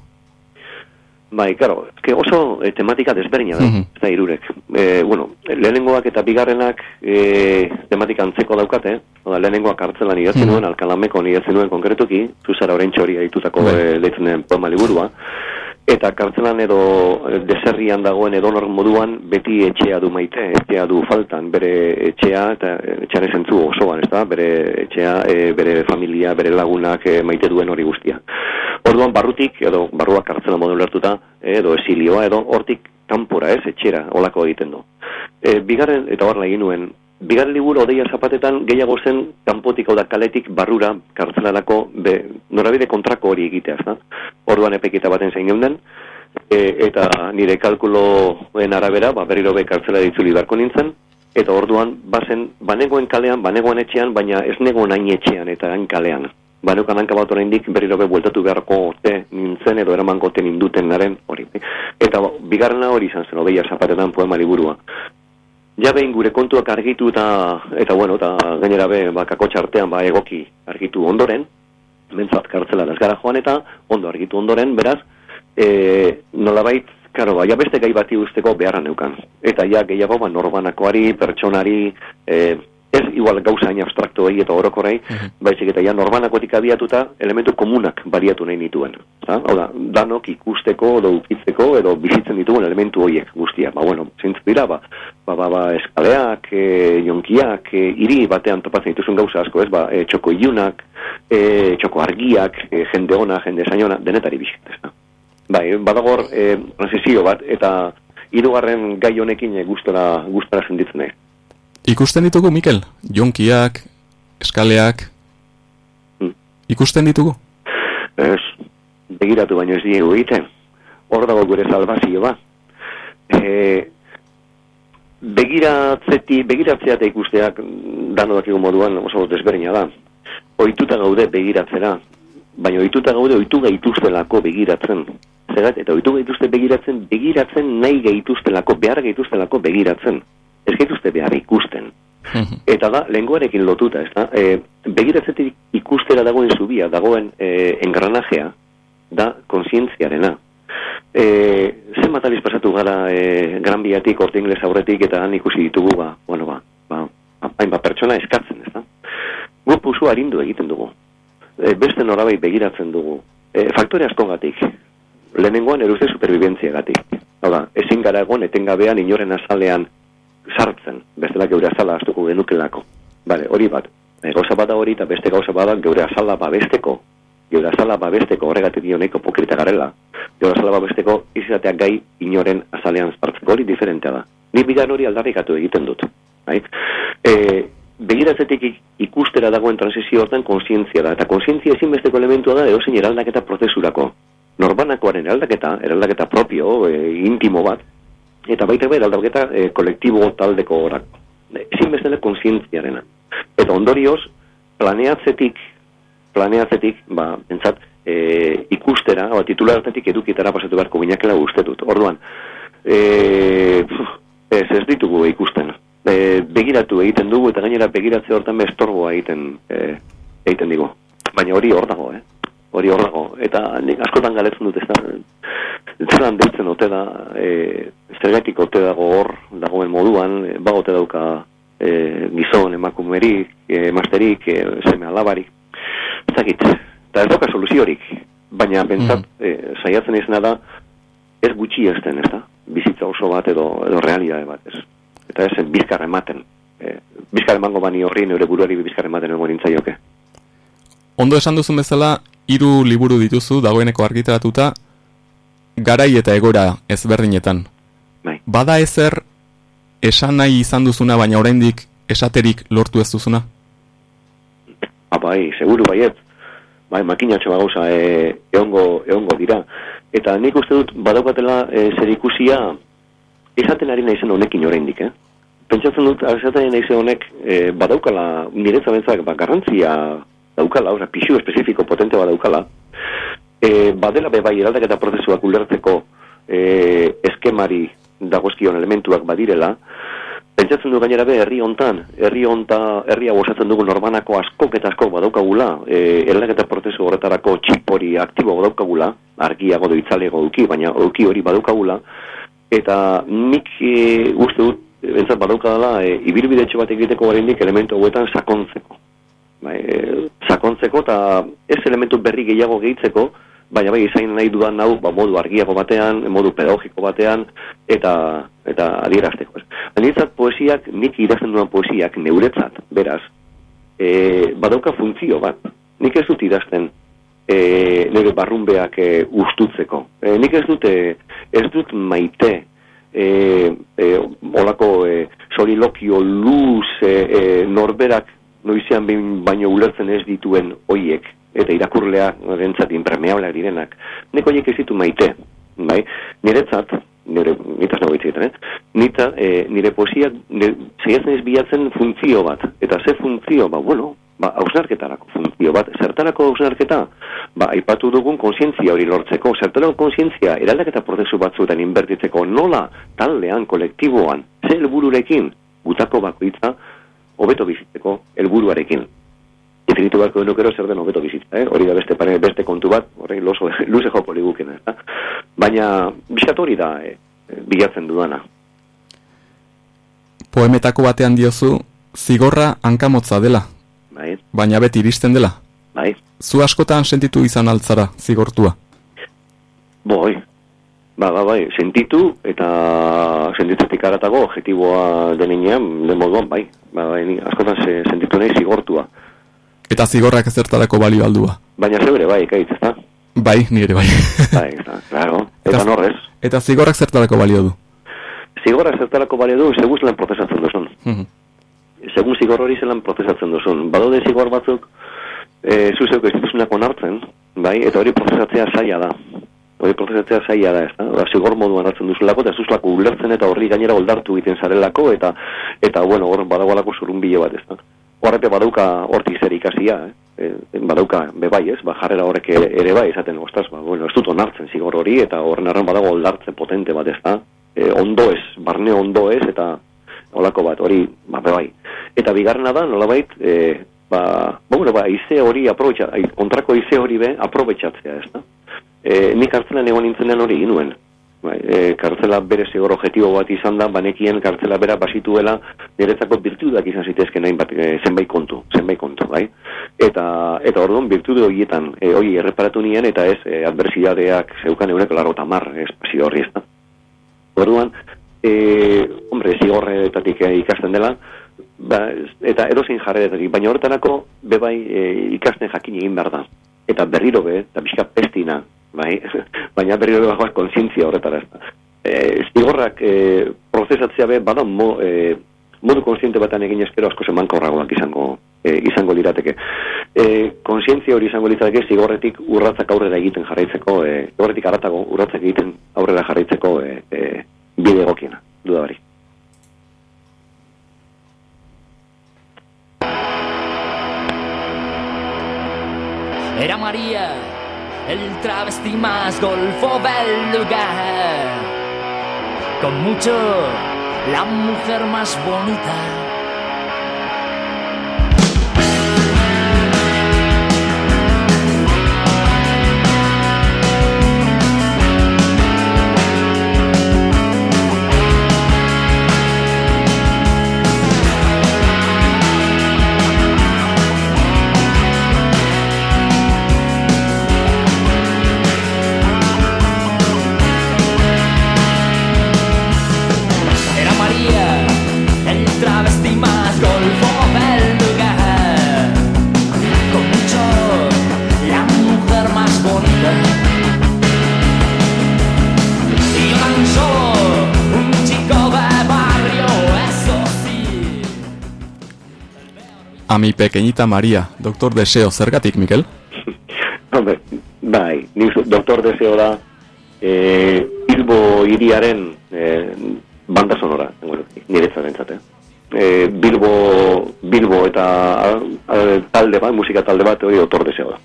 Bai, claro, que oso eh, tematika desberdina da, Mhm. eta irurek. Eh, bueno, lehenengoak eta bigarrenak eh, tematika antzeko daukate, oda, lehenengoak hartzelan idatzi Mhm. nuen, alkalameko nuen konkretuki, zuzara orain txori ditutako Bai. eh, deitzen den poema liburua, eta kartzelan edo eh, deserrian dagoen edonor moduan beti etxea du maite, etxea du faltan, bere etxea eta eh, etxearen zentzu osoan, ez da, bere etxea, eh, bere familia, bere lagunak eh, maite duen hori guztia. Orduan barrutik edo barruak kartzela modu lertuta edo esilioa edo hortik kanpora ez etxera olako egiten du. E, bigarren eta horrela egin nuen bigarren liburu odeia zapatetan gehiago zen kanpotik da kaletik barrura kartzelarako be, norabide kontrako hori egitea, ezta? Orduan epekita baten zein geunden, e, eta nire kalkuloen arabera, ba, berriro be kartzela ditzuli beharko nintzen, eta orduan, bazen, banegoen kalean, banegoen etxean, baina ez negoen hain etxean eta hain kalean. Baneukan hanka bat oraindik berriro be bueltatu beharko ote nintzen edo eramango ote ninduten naren hori. Eta bigarrena hori izan zen, obeia zapatetan poema liburua. Ja behin gure kontuak argitu eta, eta bueno, eta gainera be, ba, kakotxa artean ba, egoki argitu ondoren, bentsat kartzela ez gara joan eta ondo argitu ondoren, beraz, e, nolabait, karo, ba, ja beste gai bati usteko beharra neukan. Eta ja gehiago, ba, norbanakoari, pertsonari, e, ez igual gauza hain abstraktoei eta orokorrei, baizik eta ja norbanakotik abiatuta elementu komunak bariatu nahi nituen. Ha? Hau da, danok ikusteko edo ukitzeko edo bizitzen ditugun elementu horiek guztia. Ba, bueno, zintzu dira, ba, ba, ba, ba eskaleak, e, jonkiak, e, hiri batean topatzen dituzun gauza asko, ez, ba, e, txoko ilunak, e, txoko argiak, e, jende ona, jende zainona, denetari bizit, ez. Bai, badagor e, transizio bat, eta hirugarren gai honekin e, gustora, gustora senditzen nahi. Ikusten ditugu, Mikel? Jonkiak, eskaleak... Mm. Ikusten ditugu? Ez, begiratu baino ez diegu egiten. Hor dago gure salvazio ba. E, begiratzeti, begiratzea eta ikusteak dano dakigu moduan oso desberdina da. Oituta gaude begiratzera, baina oituta gaude oitu gaituztelako begiratzen. Zerat, eta oitu gaituzte begiratzen, begiratzen nahi gaituztelako, behar gaituztelako begiratzen. Ez gaituzte behar ikusten. Eta da, lenguarekin lotuta, ez da, e, begiratzetik ikustera dagoen zubia, dagoen e, engranajea, da konsientziarena. E, zen mataliz pasatu gara e, gran biatik, orte ingles aurretik, eta han ikusi ditugu, ba, bueno, ba, ba, hainbat pertsona eskatzen, ez da. Gu pusu harindu egiten dugu. E, beste norabait begiratzen dugu. E, faktore askogatik. Lehenengoan eruste superviventzia gatik. Hau da, ezin gara egon etengabean inoren azalean sartzen, bestelak geure azala astuko genukelako. Bale, hori bat. E, gauza bada hori eta beste gauza bada geure azala babesteko, geure azala babesteko horregatik dioneko pokrita garela, geure azala babesteko izateak gai inoren azalean sartzeko hori diferentea da. Ni bidan hori aldarrikatu egiten dut. Bai? E, begiratzetik ik- ikustera dagoen transizio hortan konsientzia da, eta konsientzia ezinbesteko elementua da edozein eraldaketa prozesurako. Norbanakoaren eraldaketa, eraldaketa propio, e, intimo bat, eta baita ere eraldaketa e, kolektibo taldeko orako. Ezinbestele konsientziarena. Eta ondorioz, planeatzetik, planeatzetik, ba, entzat, e, ikustera, o, titulartetik edukietara pasatu beharko binakela uste dut. Orduan, e, puf, ez, ez ditugu ikusten. E, begiratu egiten dugu eta gainera begiratze hortan bestorboa egiten e, egiten digu. Baina hori hor dago, eh? Hori hor dago. Eta nik askotan galetzen dut ez da, zelan deitzen ote da, e, zergatik ote dago hor dagoen moduan, e, ba ote dauka e, gizon emakumerik, e, emasterik, e, seme alabarik. Ez dakit, eta ez dauka soluziorik, baina bentsat, e, saiatzen izena da, ez gutxi ezten, ez da? Bizitza oso bat edo, edo realidade bat, ez? Eta ez bizkar ematen. E, bizkar emango bani horri, nire buruari bizkar ematen egon nintzaioke. Ondo esan duzun bezala, hiru liburu dituzu dagoeneko argitaratuta, garai eta egora ezberdinetan. Bai. Bada ezer esan nahi izan duzuna, baina oraindik esaterik lortu ez duzuna? Ah, bai, seguru baiet. bai, makinatxo gauza e, eongo, eongo dira. Eta nik uste dut badaukatela e, zer ikusia esaten ari naizen honekin oraindik, eh? Pentsatzen dut, esaten ari naizen honek e, badaukala, niretza bentzak, ba, garrantzia daukala, oza, pixu espezifiko potente badaukala, e, badela be bai eraldaketa prozesuak ulertzeko e, eskemari dagozkion elementuak badirela, Pentsatzen du gainera be, herri hontan, herri honta, herri hau osatzen dugu normanako askok eta askok badaukagula, e, eraldaketa prozesu horretarako txipori aktibo badaukagula, argiago do itzalego duki, baina duki hori badaukagula, eta nik e, uste dut, bentsat badaukadala, e, ibilbide bat egiteko garendik elementu hauetan sakontzeko. Bai, e, sakontzeko eta ez elementu berri gehiago gehitzeko, baina bai izain nahi dudan hau ba, modu argiago batean, modu pedagogiko batean, eta eta adierazteko. Anitzat poesiak, nik idazten dudan poesiak, neuretzat, beraz, e, badauka funtzio bat. Nik ez dut idazten e, nire barrunbeak e, ustutzeko. E, nik ez dut, e, ez dut maite e, e, olako e, solilokio luz e, e, norberak noizean behin baino ulertzen ez dituen hoiek eta irakurlea gentzat impermeableak direnak. Nik horiek ez ditu maite, bai? Niretzat, nire, nitaz nago eh? Nita, e, nire poesia, zeiatzen ez bilatzen funtzio bat. Eta ze funtzio, ba, bueno, ba, hausnarketarako funtzio bat. Zertarako hausnarketa? Ba, aipatu dugun konsientzia hori lortzeko. Zertarako konsientzia, eraldaketa prozesu batzuetan inbertitzeko nola, taldean, kolektiboan, ze helbururekin, gutako bakoitza, hobeto bizitzeko helburuarekin definitu beharko denukero zer den hobeto bizitza, eh? hori da beste, pare, beste kontu bat, hori loso, luze joko ligukena, eh? baina bizat hori da eh, bilatzen dudana. Poemetako batean diozu, zigorra hankamotza dela, bai. baina beti iristen dela. Bai. Zu askotan sentitu izan altzara, zigortua? Boi, ba, ba, bai, sentitu eta sentitutik aratago objetiboa deninean, den moduan, bai, ba, bai, askotan se, sentitu nahi zigortua. Eta zigorrak ezertarako balio aldua. Baina zeure bai, kaitz, ezta? Bai, nire bai. bai, ezta, claro. Eta, eta norrez. Eta zigorrak zertarako balio du? Zigorrak zertarako balio du, segun zelan prozesatzen duzun. Mhm. Segun zigor hori zelan prozesatzen duzun. Badode zigor batzuk, e, zuzeuk ez dituzunak onartzen, bai, eta hori prozesatzea zaila da. Hori prozesatzea zaila da, ezta? Da, zigor moduan hartzen duzulako, eta zuzulako ulertzen eta horri gainera oldartu egiten zarelako, eta, eta bueno, hor badagoalako zurrumbile bat, ezta? horrete badauka hortik zer ikasia, eh? E, badauka bebai ez, ba, jarrera horrek ere bai, esaten, ostaz, ba, bueno, ez dut onartzen zigor hori, eta horren arren badago oldartze potente bat ez da, e, ondo ez, barne ondo ez, eta olako bat, hori, ba, bebai. Eta bigarrena da, nolabait, e, ba, ba, bueno, ba, ize hori aprobetxatzea, kontrako ize hori be, aprobetxatzea, ez da? E, nik hartzen egon nintzenen hori inuen, bai, e, kartzela bere zigor objetibo bat izan da, banekien kartzela bera basituela niretzako birtudak izan zitezken nahi bat, e, zenbait kontu, zenbait kontu, bai? Eta, eta orduan birtude horietan, e, hori erreparatu nien, eta ez, e, adversidadeak zeukan eurek laro tamar espazio horri ez da. Orduan, e, hombre, zigorretatik e, ikasten dela, ba, eta edozein jarretatik, baina horretarako bebai e, ikasten jakin egin behar da. Eta berriro be, eta bizka pestina, bai, baina berri hori bagoaz konsientzia horretara. E, zigorrak e, prozesatzea be, bada mo, e, modu konsiente batan egin eskero asko zeman korragoak izango, e, izango lirateke. E, konsientzia hori izango lirateke zigorretik urratzak aurrera egiten jarraitzeko, e, zigorretik aratago urratzak egiten aurrera jarraitzeko e, e, bide egokiena, duda bari. Era María el travesti más golfo del lugar. Con mucho, la mujer más bonita. A mi pequeñita María, doctor Deseo, zergatik, Mikel? Hombre, bai, ni doktor deseo da e, Bilbo iriaren e, banda sonora, bueno, niretzat entzate. E, Bilbo, Bilbo eta a, talde bat, musika talde bat, hori doktor deseo da.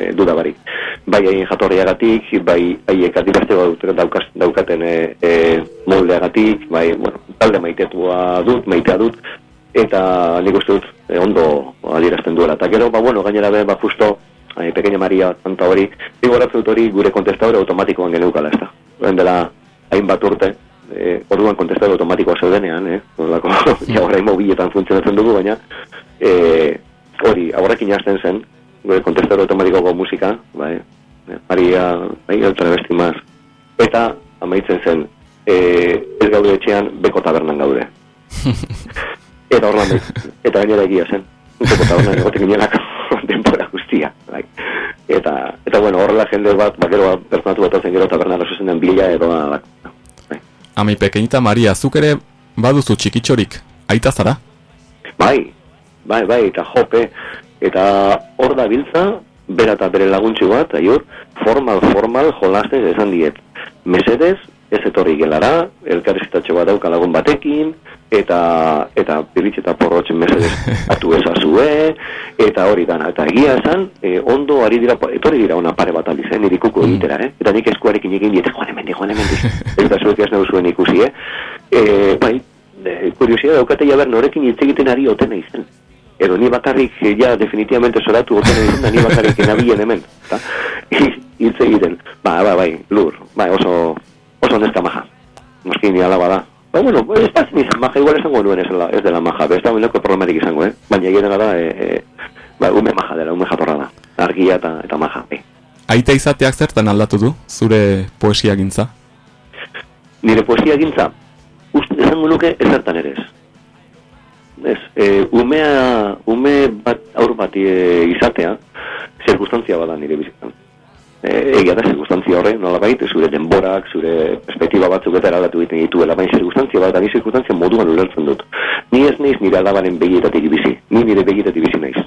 E, duda barik. Bai haien jatorriagatik, bai haiek adibazte bat daukaten e, e, moldeagatik, bai, bueno, talde maitetua dut, maitea dut, eta nik uste dut e, ondo adierazten duela. Eta gero, ba, bueno, gainera be, ba, justo, eh, pequeña Maria, tanta hori, digoratzen dut hori gure kontestadore automatikoan geneukala, ez da. Horren dela, hainbat urte, eh, orduan kontestadore automatikoa zeudenean, eh, horrelako, ja horrein mobiletan funtzionatzen dugu, baina, eh, hori, aurrekin hasten zen, gure kontestadore automatikoko musika, bai, eh, Maria, bai, el travesti maz. Eta, amaitzen zen, eh, ez gaude etxean, beko tabernan gaude. eta horlan, eta gainera egia zen, beko tabernan egoten ginelako denbora guztia, bai. Eta, eta bueno, horrela jende bat, bakero bat, personatu bat ozen gero tabernara zuzen den bila edo bai. Ami pequeñita Maria, zuk ere baduzu txikitxorik, aita zara? Bai, bai, bai, eta jope, eta hor da biltza, bera eta bere laguntxu bat, aiur, formal, formal, jolastez esan diet. Mesedez, ez etorri gelara, elkarrizketatxo bat dauka lagun batekin, eta eta piritx eta porrotxen mesedez atu ezazue, eta hori dana. Eta egia esan, e, ondo ari dira, etorri dira ona pare bat aldiz, eh, niri kuko egitera, eh? Eta nik eskuarekin egin diete, joan hemen, joan hemen, eta zuek ez nahu zuen ikusi, eh? E, bai, e, kuriosia daukate jaber norekin hitz egiten ari oten izen. Edo ni bakarrik eh, ja definitivamente zoratu oten izen, da ni bakarrik nabien hemen. Ta? Hitz egiten, ba, ba, bai, lur, bai, oso, oso neska maja. Noski ni alaba da. Ba, bueno, ez da zin izan maja, igual esango nuen ez, la, ez dela maja, ez da bileko problemarik izango, eh? Baina egiten da, e, e, ba, ume maja dela, ume jatorra da. Argia eta, eta maja, eh. Aita izateak zertan aldatu du, zure poesia gintza? Nire poesia gintza, uste esango nuke ezertan ere ez. Ez, e, umea, ume bat, aur bat e, izatea, zirkustantzia bada nire bizitan. E, egia da zirkustantzia horre, nola baita, zure denborak, zure perspektiba batzuk eta eraldatu egiten dituela, baina zirkustantzia bat, da ni zirkustantzia moduan ulertzen dut. Ni ez naiz nire alabaren begietatik bizi, ni nire begietatik bizi naiz.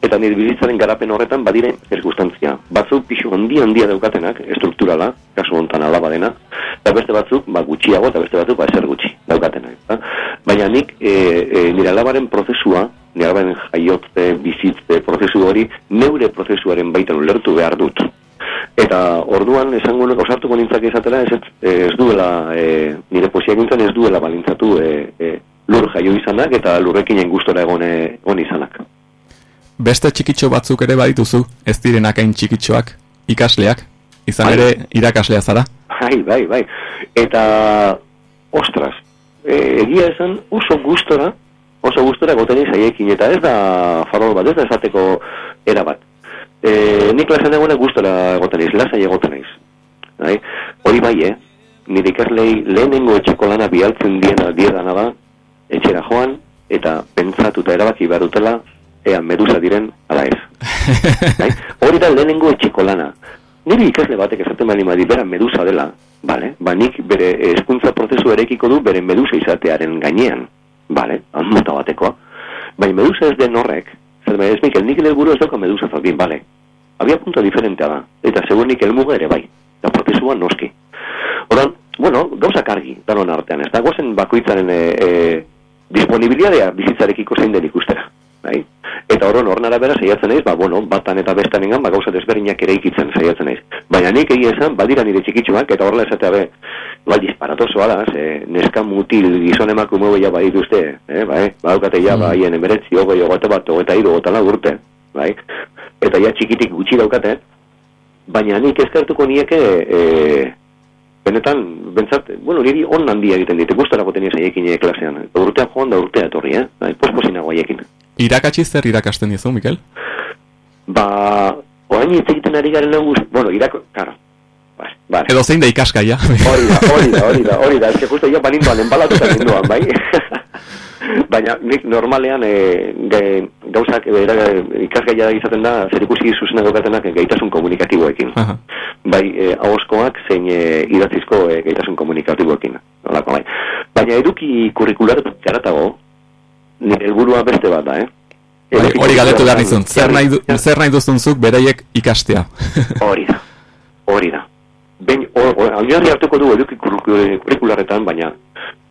Eta nire bizitzaren garapen horretan badire zirkustantzia. Batzuk pixu handia handia daukatenak, estrukturala, kasu hontan alaba dena, eta beste batzuk, ba, gutxiago, eta beste batzuk, ba, ezer gutxi daukatenak. Eta? Baina nik e, e, nire alabaren prozesua, nire alabaren jaiotze, bizitze prozesu hori, neure prozesuaren baitan ulertu behar dut. Eta orduan esango nuke osartuko nintzak izatela ez, ez duela e, nire poesia gintzen ez duela balintzatu e, e, lur jaio izanak eta lurrekin gustora egon, e, egon izanak. Beste txikitxo batzuk ere badituzu, ez direnak hain txikitxoak, ikasleak, izan Bai. ere irakaslea zara. Bai, bai, bai. Eta, ostras, e, egia esan oso gustora, oso gustora goten izaiekin, eta ez da farol bat, ez da esateko era bat. E, nik lasan egona gustora egoten naiz, lasai egoten naiz. Bai? Hori bai, eh? Nire ikaslei lehenengo etxeko lana bialtzen diena diedana da, etxera joan, eta pentsatu eta erabaki behar dutela, ea medusa diren, ala ez. bai? Hori da lehenengo etxeko lana. Nire ikasle batek esaten bali madi bera medusa dela, bale? Ba nik bere hezkuntza prozesu erekiko du bere medusa izatearen gainean, bale? Mota batekoa. Baina medusa ez den horrek, zer ez Mikel, nik helburu ez dauka medusa zaldin, bale? Habia punto diferentea da, eta segun nik helmuga ere bai, eta prozesua noski. Oran, bueno, gauzak argi, danon artean, ez da, gozen bakoitzaren e, e, disponibilidadea bizitzarekiko zein den ikustera. Bai? Eta horren horren arabera saiatzen naiz, ba, bueno, batan eta bestanengan, ba, gauza desberdinak ere ikitzen saiatzen naiz. Baina nik egia esan, badira nire txikitsuak, eta horrela esatea be, bai, disparatosoa da, ze, neska mutil gizon emakume ja bai dituzte, eh, bai, baukate ja, bai, emeretzi, ogoi, ogote bat, ogeta iru, ogota lau urte, bai, eta ja txikitik gutxi daukate, baina nik eskertuko nieke, e, benetan, bentsat, bueno, niri on handia egiten dite, gustora goten esaiekin e, klasean, urtean joan da urtea etorri, eh, bai, posposinago haiekin. Irakatsi zer irakasten dizu, Mikel? Ba, orain hitz egiten ari garen hau, bueno, irako, karo, Vale, vale. Edo zein da ikaskaia. Hori da, hori da, hori da, hori da, ez que justo jo balindoan enbalatuta ginduan, bai? Baina nik normalean e, ge, gauzak e, era, ikasgaia izaten da zer ikusi zuzena daukatenak gaitasun komunikatiboekin. Aha. Bai, e, ahoskoak zein e, idatzizko e, gaitasun komunikatiboekin. Nolako, bai. Baina eduki kurrikular garatago, nire helburua beste bat da, eh? Hori galetu behar nizun, zer nahi, du, zer nahi duzunzuk beraiek ikastea. Hori da, hori da. Ben, oinarri hartuko du eduki kurriku- kurrikularretan, baina,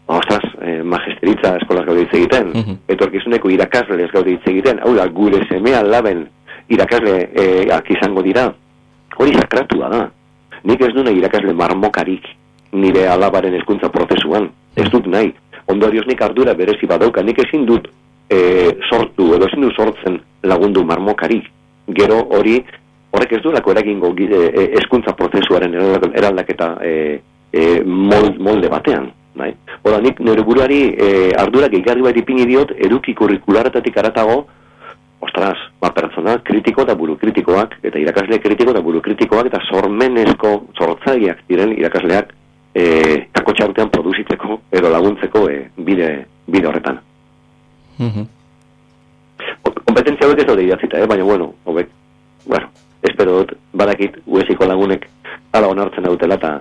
ostras, eh, magisteritza eskolaz gaude hitz egiten, Mhm. etorkizuneko irakasle ez gaude hitz egiten, hau da, gure semea laben irakasle eh, izango dira, hori sakratua da. Nik ez du nahi irakasle marmokarik nire alabaren hezkuntza prozesuan, ez dut nahi. Ondorioz nik ardura berezi badauka, nik ezin dut e, sortu, edo ezin du sortzen lagundu marmokarik. Gero hori, horrek ez duelako eragingo gi- e, e, hezkuntza prozesuaren eraldak- eraldaketa e, e, mol- molde batean. Bai? Hora, nik nire buruari e, ardura gehigarri bat ipini diot, eduki kurrikularetatik aratago, ostras, ba, pertsona kritiko eta buru kritikoak, eta irakasle kritiko eta buru kritikoak, eta sormenezko sortzaileak diren irakasleak e, kakotxa urtean produzitzeko edo laguntzeko e, bide, bide horretan. Mhm. Kompetentzia hauek ez daude idatzita, eh? baina bueno, hobek, bueno, espero dut, badakit uesiko lagunek ala onartzen dautela eta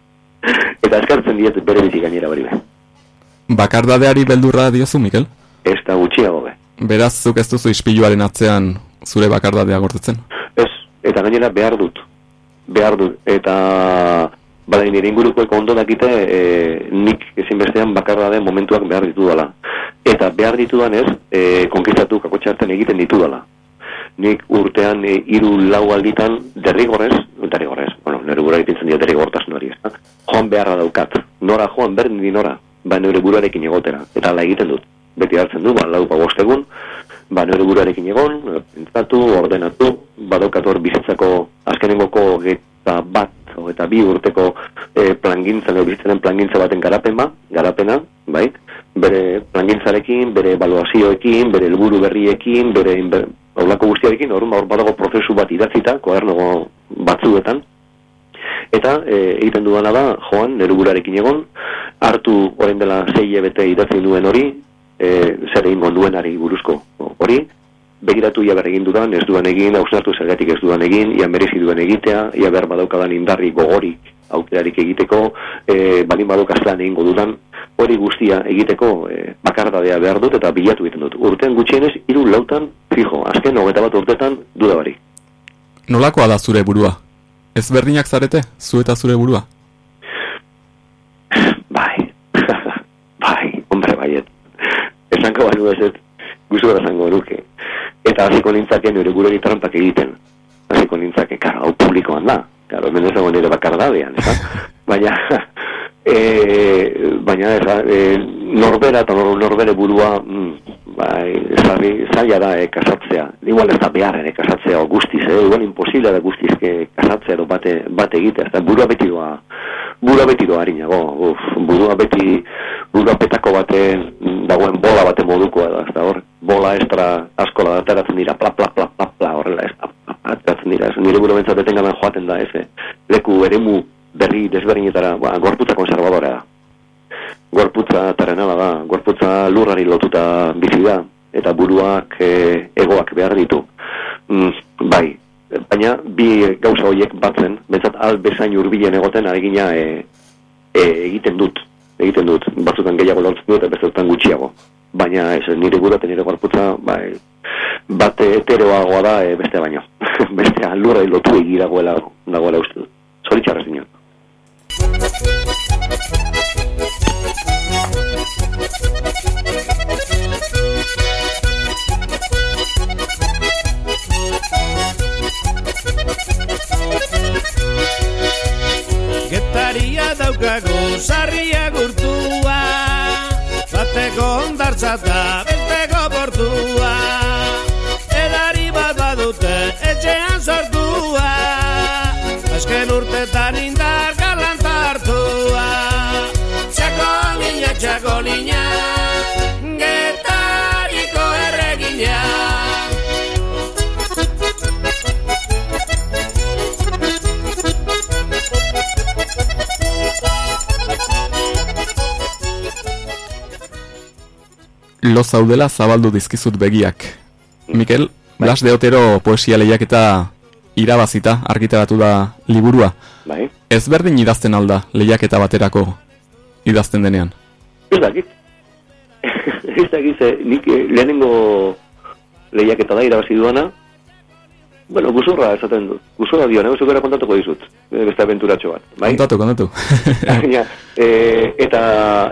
eta eskartzen diet bere bizi gainera hori be. Bakardadeari beldurra diozu, Mikel? Ez da gutxiago be. Beraz, zuk ez duzu ispiluaren atzean zure bakardadea gortetzen. Ez, eta gainera behar dut. Behar dut. Eta bada nire ingurukoek ondo dakite e, nik ezinbestean bakarra den momentuak behar ditudala. Eta behar ditudan ez, e, konkistatu kakotxarten egiten ditudala. Nik urtean e, hiru lau alditan derrigorrez, derrigorrez, bueno, nire burua egiten dio derrigortasun hori, ez? Joan beharra daukat. Nora joan, berdin di nora, ba nire buruarekin egotera. Eta ala egiten dut. Beti hartzen du, ba, lau pa bost egun, ba nire buruarekin egon, pentsatu, ordenatu, badaukat hor bizitzako azkenengoko eta bat, eta bi urteko e, plangintza, edo bizitzaren plangintza baten garapena, garapena, bai, bere plangintzarekin, bere evaluazioekin, bere helburu berriekin, bere aulako guztiarekin, hor, hor badago prozesu bat idatzita, koaderno batzuetan, eta e, egiten dudana da, joan, nire burarekin egon, hartu orain dela zei ebete idatzi nuen hori, e, zer egingo duenari buruzko hori, begiratu ia berregin dudan, ez duan egin, hausnartu zergatik ez duan egin, ia merezi duen egitea, ia behar badaukadan indarri gogorik aukerarik egiteko, e, balin badauka lan egingo dudan, hori guztia egiteko e, bakardadea behar dut eta bilatu egiten dut. Urtean gutxienez, hiru lautan, fijo, azken hogeita bat urtetan duda barik. Nolakoa da zure burua? Ezberdinak zarete, zu eta zure burua? Bai, bai, hombre, baiet. Esanko baino ez ez, guzura zango nuke. Eta hasiko nintzake nire gure trampak egiten. Hasiko nintzake, karo, hau publikoan da. Karo, hemen ez dago nire bakardadean, ez Baina, e, baina ez, e, norbera eta nor, norbere burua, mm, bai, zarri, zaila da e, kasatzea. Igual ez da behar ere kasatzea o guztiz, eh? igual imposible da guztiz que kasatzea edo bate, bate egitea. Ez da burua beti doa, burua beti doa harinago. Uf, burua beti, burua petako baten dagoen bola bate modukoa da, ez da hor. Bola estra askola da ateratzen dira, pla, pla, pla, pla, pla, horrela ez, pla, ateratzen dira. Ez, nire buru bentsat etengamen joaten da, ez, leku eremu berri desberdinetara, ba, gorputza konservadora da. Gorputza tarenala da, gorputza lurrari lotuta bizi da, eta buruak e, egoak behar ditu. Mm, bai, baina bi gauza horiek batzen, bentsat al bezain urbilen egoten aregina e, e, egiten dut, egiten dut, batzutan gehiago lortzen dut, eta gutxiago. Baina ez, nire gura nire gorputza, bai, bate heteroagoa da e, beste baino. Bestea lurra lotu egiragoela dagoela uste dut. Zoritxarrez dino. Getaria daukagu sarria gurtua Bateko ondartza eta besteko portua Edari bat badute etxean sortua urtetan indar Lo zaudela zabaldu dizkizut begiak. Mikel, Bai. Blas de Otero poesia lehiaketa irabazita argitaratu da liburua. Bai? Ezberdin idazten alda lehiaketa baterako idazten denean. Ez dakit. ez dakit, ze, nik eh, lehenengo lehiaketa da irabazi duana, bueno, guzurra esaten du, guzurra dio, nego zukera kontatuko dizut, eh, beste aventuratxo bat, bai? Kontatu, kontatu. Baina, e, eta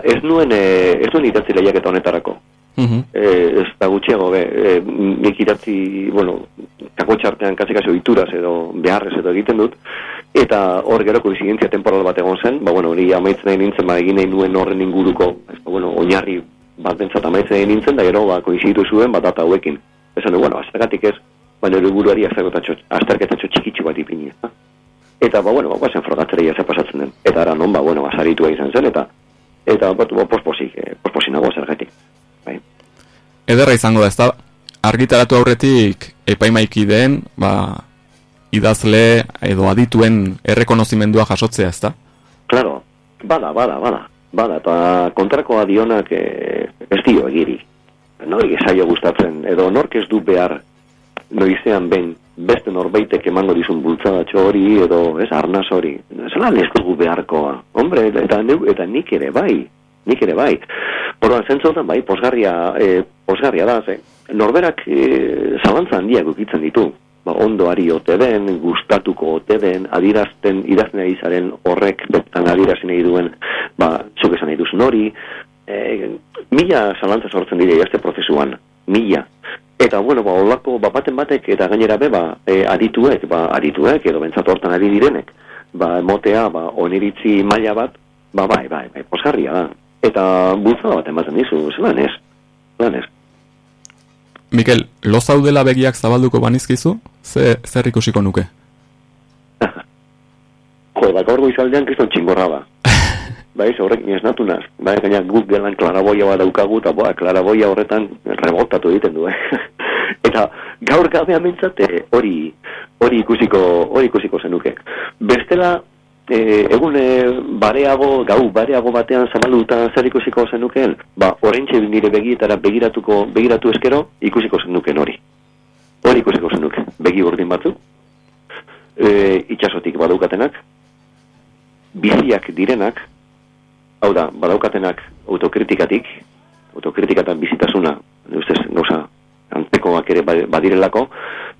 ez nuen, e, ez nuen idatzi lehiaketa honetarako. Mhm. E, ez da gutxiago, be, e, nik idatzi, bueno, kakotxartean kasi-kasi oituraz edo beharrez edo egiten dut, eta hor gero koizidentzia temporal bat egon zen, ba, bueno, hori amaitzen nahi nintzen, ba, egin nahi nuen horren inguruko, ez, ba, bueno, oinarri bat bentsat amaitzen nahi nintzen, da gero, ba, koiziditu zuen, bat data hauekin. Esan du, bueno, aztergatik ez, baina hori buruari azterketatxo, txikitsu bat ipini, ezta? Eta, ba, bueno, ba, guazen frogatzera ze pasatzen den. Eta ara non, ba, bueno, ba, saritua izan zen, eta, eta, ba, ba, posposik, eh, posposik nago zergatik. Ederra izango da, ezta? Argitaratu aurretik epaimaikideen, ba, idazle edo adituen errekonozimendua jasotzea, ezta? Claro, bada, bada, bada. Bada, eta kontrakoa dionak eh, ez dio egiri. Nori esaio gustatzen, edo nork ez du behar noizean behin beste norbaitek emango dizun bultzadatxo hori edo ez arnaz hori. Zelan ez dugu beharkoa. Hombre, eta, eta nik ere bai. Nik ere bai. Orduan, zentzotan bai, posgarria, eh, posgarria da, ze. Norberak eh, zalantza handiak ukitzen ditu. Ba, ondo ari ote den, gustatuko ote den, adirazten, idazten ari zaren horrek betan adirazen nahi duen, ba, zuk esan nahi duzun hori, e, mila zalantza sortzen dira idazte prozesuan, mila. Eta, bueno, ba, olako, ba, baten batek, eta gainera be, ba, e, adituek, ba, adituek, edo bentsat hortan ari direnek, ba, motea, ba, oniritzi maila bat, ba, bai, bai, bai, posgarria da. Eta bultzada bat ematen dizu, zelan ez, zelan ez. Mikel, lo zaudela begiak zabalduko banizkizu, ze, zer ikusiko nuke? Jo, da gaur goizaldean kriston txingorra ba. bai, horrek ez natu naz. Bai, gaina guk gelan klaraboia bat daukagu, eta boa, klaraboia horretan rebotatu egiten du, eh? eta gaur gabean bintzate hori hori ikusiko hori ikusiko zenuke. Bestela, e, egun e, bareago, gau bareago batean zabalduta zer ikusiko zenukeen, ba, orentxe nire begietara begiratuko, begiratu eskero, ikusiko zenuken hori. Hori ikusiko zenuke, begi urdin batzu, e, itxasotik badaukatenak, biziak direnak, hau da, badaukatenak autokritikatik, autokritikatan bizitasuna, ustez, gauza, antzekoak ere ba- badirelako,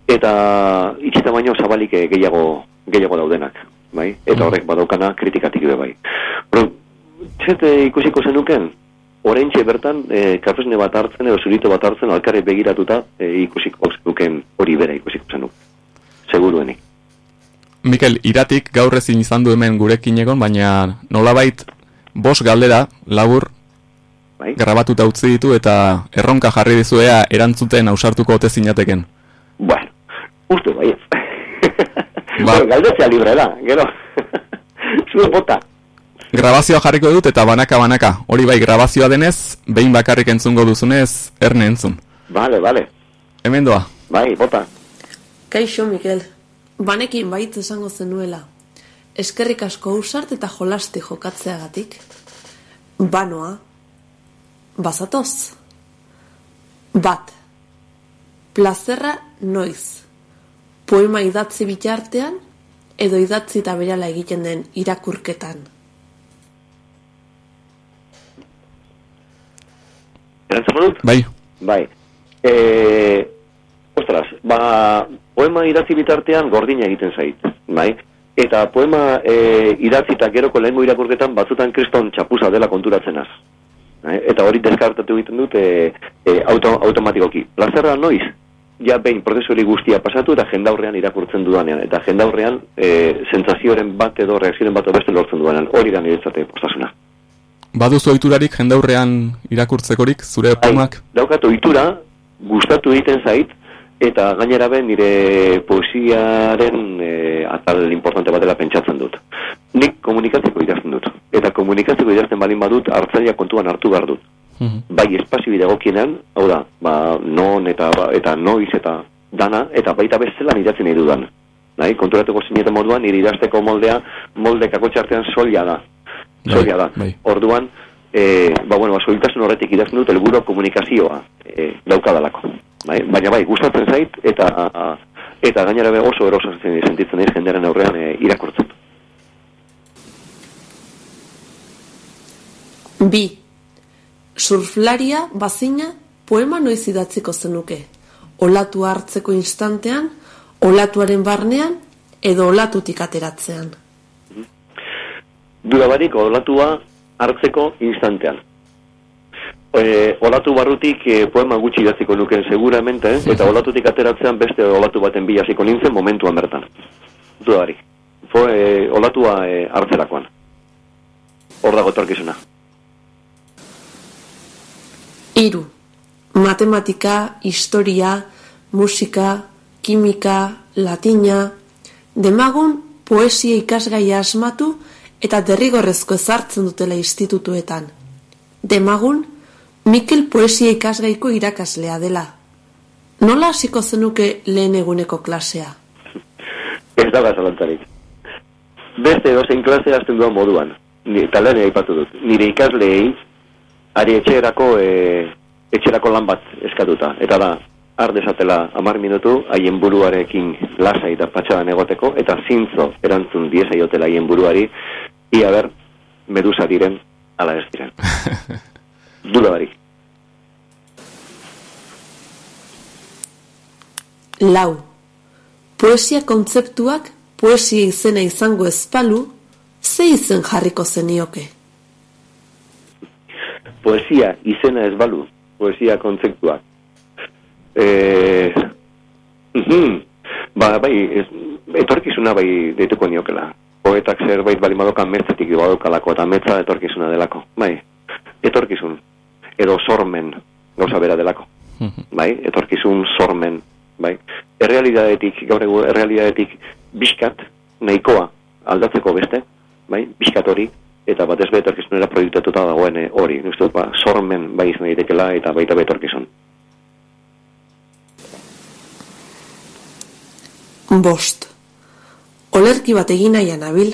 eta itxita baino zabalik eh, gehiago, gehiago daudenak, bai? Eta horrek badaukana kritikatik ere bai. Pero, txete ikusiko zenuken, oraintxe bertan, e, kafesne bat hartzen, edo zurito bat hartzen, alkarri begiratuta, e, ikusiko zenuken hori bera ikusiko zenuk. Seguruenik. Mikel, iratik gaur ezin izan du hemen gurekin egon, baina nolabait bos galdera, labur, Bai? grabatuta utzi ditu eta erronka jarri dizuea erantzuten ausartuko ote zinateken. Bueno, uste bai. Ba. Bueno, galdetzea libre da, gero. Zure bota. Grabazioa jarriko dut eta banaka-banaka. Hori bai, grabazioa denez, behin bakarrik entzungo duzunez, erne entzun. Vale, vale. Hemen doa. Bai, bota. Kaixo, Mikel. Banekin baitz esango zenuela. Eskerrik asko usart eta jolasti jokatzeagatik. Banoa. Bazatoz. Bat. Plazerra noiz. Poema idatzi bitartean edo idatzi eta berala egiten den irakurketan. Erantzungo dut? Bai, Bai. E, ostras, ba, poema idatzi bitartean gordina egiten zait, bai? Eta poema e, idatzi eta geroko lehengo irakurketan batzutan kriston txapuza dela konturatzenaz. Bai? Eta hori deskartatu egiten dut e, e, auto, automatikoki. Plazerra noiz? Ja behin prozesu hori guztia pasatu eta jendaurrean irakurtzen dudanean. Eta jendaurrean e, sentsazioaren bat edo reakzioaren bat beste lortzen dudanean. Hori da niretzate postasuna. baduzu oiturarik jendaurrean irakurtzekorik, zure poemak? daukat ohitura gustatu egiten zait eta gainera ben nire poesiaren e, atal importante batela pentsatzen dut. Nik komunikatzeko idazten dut. Eta komunikatzeko idazten balin badut hartzaile kontuan hartu behar dut. Mhm. Bai espazio bidegokienan, hau da, ba, non eta, ba, eta noiz eta dana, eta baita bestelan idatzen nahi dudan. Bai, konturatuko zineten moduan, nire idazteko moldea, molde kakotxartean solia da. Bai, Solia da. bai. Orduan, e, ba, bueno, ba, soiltasun horretik idazten dut, helburu komunikazioa e, daukadalako. Bai? Baina bai, gustatzen zait, eta eta gainera be oso eroso sentitzen naiz jendearen aurrean e, irakurtzen. Bi. Surflaria bazina poema noiz idatziko zenuke. olatua hartzeko instantean, olatuaren barnean, edo olatutik ateratzean. Duda barik, olatua hartzeko instantean. E, olatu barrutik e, poema gutxi idatziko nuken seguramente, eh? eta olatutik ateratzean beste olatu baten bila hasiko nintzen momentuan bertan. Duda barik. Fo, e, olatua e, hartzerakoan. Hor dago etorkizuna. Hiru. Matematika, historia, musika, kimika, latina, demagun poesia ikasgaia asmatu eta derrigorrezko ezartzen dutela institutuetan. Demagun, Mikel poesia ikasgaiko irakaslea dela. Nola hasiko zenuke lehen eguneko klasea? Ez da zalantzarik. Beste edozein klase hasten duan moduan. Eta lehen aipatu dut. Nire ikasleei, ari etxerako, e, etxerako lan bat eskatuta. Eta da, har desatela amar minutu, haien buruarekin lasai eta patxadan egoteko, eta zintzo erantzun diezaiotela haien buruari, ia ber, medusa diren, ala ez diren. Dula barik. Lau. Poesia kontzeptuak poesia izena izango ezpalu, ze izen jarriko zenioke? Poesia izena ez balu, poesia kontzeptuak. E, mhm, ba, bai, ez, etorkizuna bai deituko niokela. Poetak zerbait bali madokan metzetik badokalako eta metza etorkizuna delako. Bai, etorkizun. Edo sormen gauza bera delako. Bai, etorkizun sormen. Bai, errealidadetik, gaur egun errealidadetik bizkat, nahikoa aldatzeko beste, bai, bizkat hori, eta batez be etorkizunera proiektatuta dagoen eh, hori. Dut, ba, sormen bai izan daitekela eta baita betorkizun. Bost. Olerki bat egin nahian abil.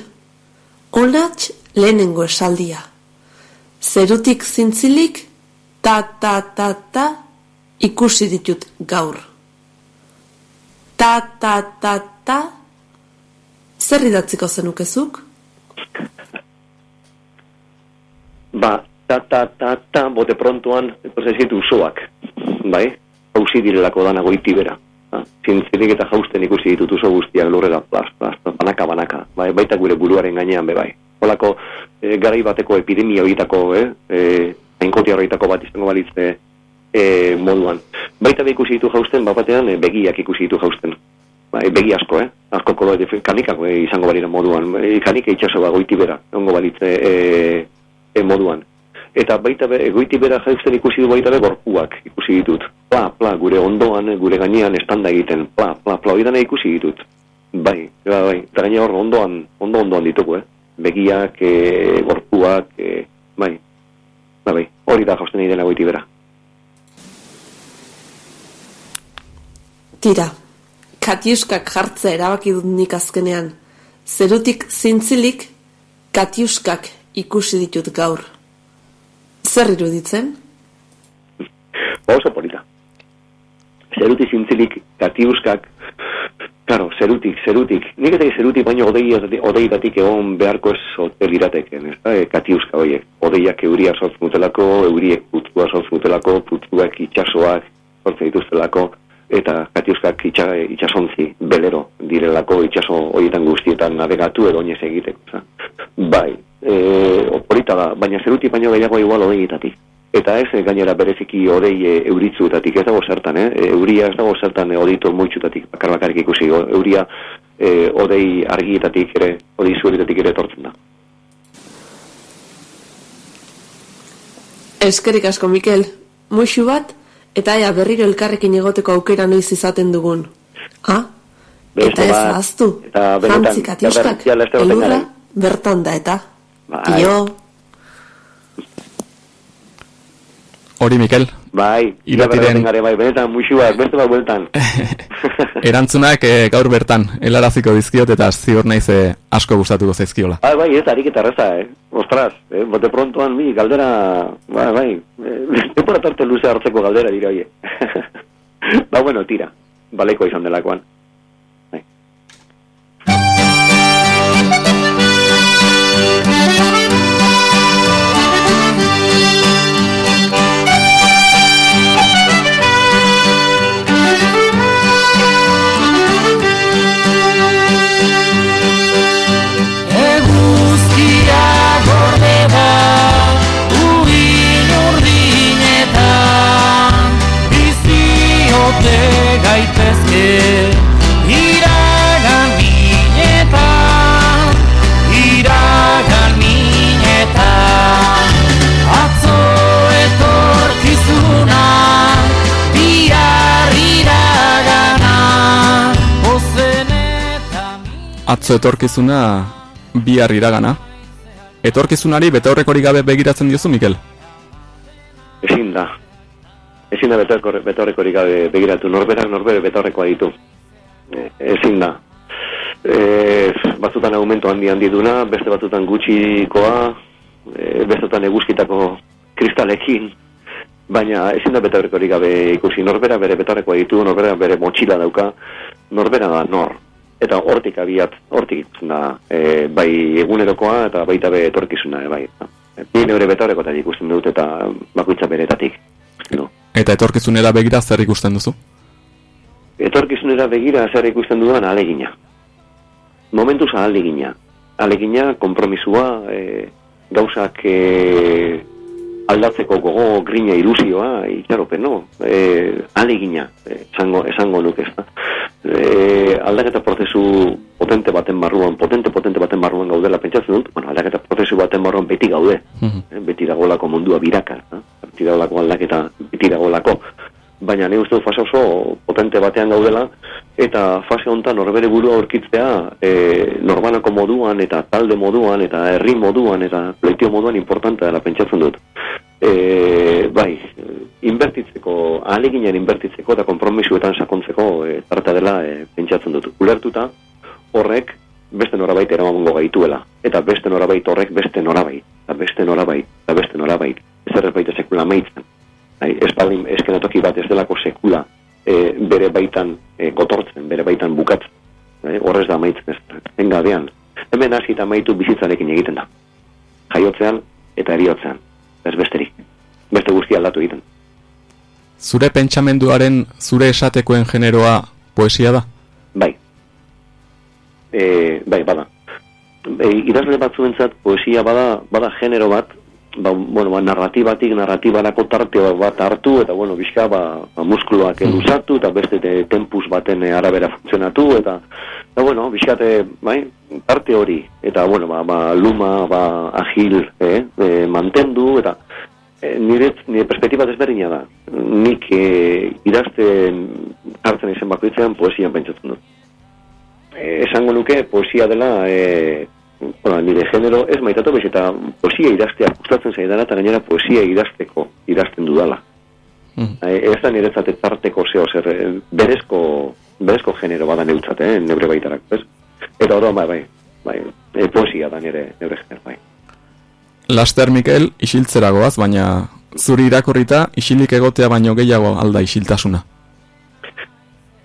Olatx lehenengo esaldia. Zerutik zintzilik, ta ta ta ta, ikusi ditut gaur. Ta ta ta ta, zer idatziko zenukezuk? Ba, ta ta ta ta, bote prontoan, entonces zitu usoak, bai? Hauzi direlako dana goiti bera. Ba, Zintzilik eta jausten ikusi ditut uso guztiak lurrera, plas, plas, banaka, banaka, bai, baita gure buruaren gainean be bai. Holako e, garai bateko epidemia horietako, eh, e, ainkotia horietako bat izango balitze e, moduan. Baita be ikusi ditu jausten, bat batean e, begiak ikusi ditu jausten. Bai, begi asko, eh? Asko kolo, kanikak e, izango balira moduan. E, kanika itxaso ba, goiti bera, ongo balitze e, e, moduan. Eta baita be, goiti bera jausten ikusi du baita be, gorpuak ikusi ditut. Pla, pla, gure ondoan, gure gainean estanda egiten. Pla, pla, pla, hori ikusi ditut. Bai, bai, bai. Eta gaine hor ondoan, ondo ondoan ditugu, eh? Begiak, e, gorpuak, e, bai. Bai, bai, hori da jausten egiten goiti bera. Tira, katiuskak jartzea erabaki dut nik azkenean. Zerutik zintzilik, katiuskak ikusi ditut gaur. Zer iruditzen? Ba, oso polita. Zerutik zintzilik, katiuskak, Claro, zerutik, zerutik. Nik eta zerutik baino odei, odeietatik egon beharko ez hotel irateken, ez da, e, katiuska horiek. Odeiak euria sortz mutelako, euriek putzua sortz mutelako, putzuak itxasoak sortzen dituztelako, eta katiuskak itxa, itxasontzi belero direlako itxaso horietan guztietan navegatu edo egiteko. za. Bai, e, polita da, baina zerutik baino gehiago igual odeietatik. Eta ez, eh, gainera bereziki odei e, euritzutatik, ez dago zertan, eh? Euria ez dago zertan e, odeitu moitxutatik, bakar bakarrik ikusi, euria e, odei argietatik ere, odei zueritatik ere etortzen da. Eskerik asko, Mikel. Muixu bat, eta ea berriro elkarrekin egoteko aukera noiz izaten dugun. Ha? Beste Eta ez ahaztu, eta benetan, elurra, bertan da eta. Bai. Io, Hori, Mikel, Bai, Iratiren-. Gare, bai, benetan, muixu bat, beste bat bueltan. erantzunak eh, gaur bertan helaraziko dizkiot eta ziur naiz eh, asko gustatuko zaizkiola. Bai, bai, ez, harik eta erraza, eh? Ostras, eh? bote prontoan, mi, galdera, bai, bai, eh, tempora tarte luze hartzeko galdera dira, oie. ba, bueno, tira, baleko izan delakoan. Bai. Iragan minetan Iragan minetan Atzo etorkizuna Bihar iragana Ozen eta Atzo etorkizuna bihar iragana. Etorkizunari betaurrekorik gabe begiratzen diozu, Mikel? Ezin da. Ezin da betaurreko- betaurrekorik gabe begiratu. Norberak norbere betaurrekoa ditu. E, ezin da. E, batzutan argumento handi handi duna, beste batzutan gutxikoa, e, bestetan eguzkitako kristalekin, baina ezin da betaurrekorik gabe ikusi. Norbera bere betaurrekoa ditu, norbera bere motxila dauka, norbera da nor. Eta hortik abiat, hortik da, e, bai egunerokoa eta baita be etorkizuna, e, bai. Ni neure betaurrekoetan ikusten dut eta bakoitza beretatik. No. Eta etorkizunera begira zer ikusten duzu? Etorkizunera begira zer ikusten dudan alegina. Momentuz alegina. Alegina, kompromisua, e, gauzak e, aldatzeko gogo, grina, ilusioa, itxaropen, no? E, alegina, e, esango, esango nuke ez da. E, aldaketa prozesu potente baten barruan, potente, potente baten barruan gaudela pentsatzen dut, bueno, aldaketa prozesu baten barruan beti gaude, eh, beti dagoelako mundua biraka, eh? Beti dagoelako aldaketa, beti dagoelako, baina ne uste dut fase oso potente batean gaudela, eta fase honetan norbere burua aurkitzea e, norbanako moduan, eta talde moduan, eta herri moduan, eta pleitio moduan importantea dela pentsatzen dut. E, bai, inbertitzeko, aleginen inbertitzeko eta konpromisuetan sakontzeko e, tarta dela e, pentsatzen dut. Ulertuta, horrek beste norabait eramango gaituela. Eta beste norabait horrek beste norabait. Eta beste norabait, eta beste norabait. Ez errez baita sekula maitzen. Hai, espaldin eskenatoki bat ez delako sekula e, bere baitan e, gotortzen, bere baitan bukatzen. Hai, horrez da maitzen ez. Engadean. Hemen hasi eta maitu bizitzarekin egiten da. Jaiotzean eta eriotzean. Ez besterik. Beste guztia aldatu egiten. Zure pentsamenduaren zure esatekoen generoa poesia da? Bai. E, bai, bada. E, idazle batzuentzat poesia bada, bada genero bat, ba, bueno, ba, narratibatik narratibarako tarte bat hartu, eta, bueno, bizka, ba, ba muskuluak eluzatu, eta beste te, tempus baten eh, arabera funtzionatu, eta, eta bueno, bizkate, bai, tarte hori, eta, bueno, ba, ba luma, ba, agil, eh, eh, mantendu, eta, eh, nire, nire perspektiba desberdina da. Nik eh, idazten hartzen izen bakoitzean poesian pentsatzen dut. Eh, esango nuke poesia dela eh, bueno, nire genero ez maitatu bez eta poesia idaztea gustatzen zaidana eta gainera poesia idazteko idazten dudala. Eh, ez da niretzat tarteko zeo zer eh, berezko, berezko genero bada neutzat, eh, neure baitarak, ez? Eta oro, bai, bai, bai, eh, poesia da nire, neure genero, bai. Laster Mikel isiltzeragoaz, baina zuri irakurrita isilik egotea baino gehiago alda isiltasuna.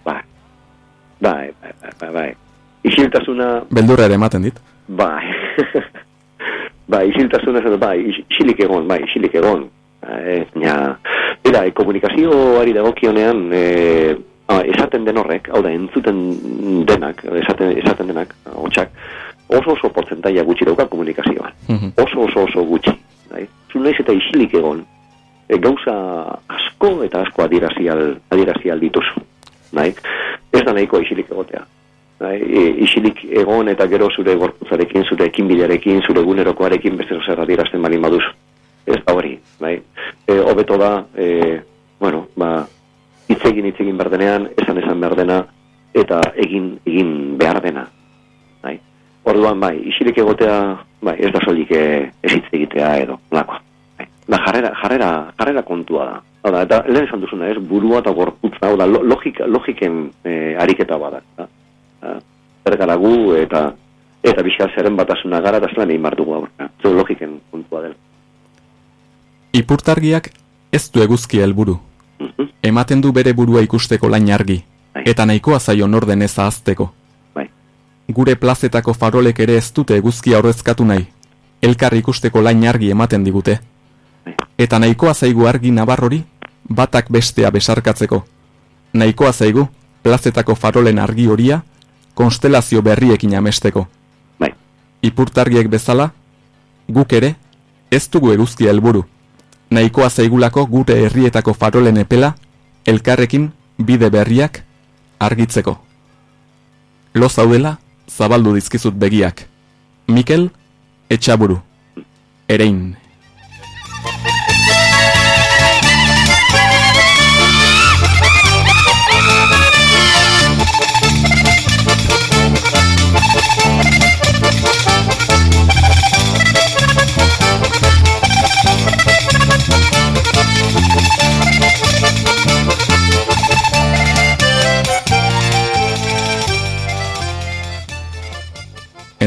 Bai, bai, bai, bai, bai. Isiltasuna, Beldurra ere ematen dit. bai, bai, isiltasuna, ez bai, is- isilik egon, bai, isilik egon. Eh, ja, Bera, e, komunikazioari dagokionean, e, ah, esaten den horrek, hau da, entzuten denak, esaten, esaten denak, hotxak, oso oso portzentaia gutxi dauka komunikazioan. Oso oso oso gutxi. Bai? Zu naiz eta isilik egon, e, gauza asko eta asko adierazial, adierazial dituzu. Bai? Ez da nahiko isilik egotea. Bai? E, isilik egon eta gero zure gorputzarekin, zure ekinbilarekin, zure egunerokoarekin beste zer adierazten bali maduzu. Ez da hori, bai? E, hobeto da, e, bueno, ba, hitz egin hitz egin behar denean, esan esan behar dena, eta egin egin behar dena. Bai? Orduan, bai, isilik egotea, bai, ez da soilik eh, ez hitz egitea edo, lakoa. Bai. Da, jarrera, jarrera, jarrera kontua da. Hau eta lehen esan duzuna, ez, burua eta gorputza, hau da, lo- logika, logiken eh, ariketa bada. Da? Da, Zer gara gu, eta eta bizka zeren batasuna gara, eta zelan egin behar dugu aurka. Zer logiken kontua dela. Ipurtargiak ez du eguzki helburu. Ematen du bere burua ikusteko lain argi, eta nahikoa zaio norden ez ahazteko. Bai. Gure plazetako farolek ere ez dute eguzkia aurrezkatu nahi, elkar ikusteko lain argi ematen digute. Eta nahikoa zaigu argi nabarrori, batak bestea besarkatzeko. Nahikoa zaigu, plazetako farolen argi horia, konstelazio berriekin amesteko. Bai. Ipurtargiek bezala, guk ere, ez dugu eguzkia helburu. Nahikoa zaigulako gure herrietako farolen epela, elkarrekin bide berriak argitzeko. Lo zaudela, zabaldu dizkizut begiak. Mikel, etxaburu. Erein.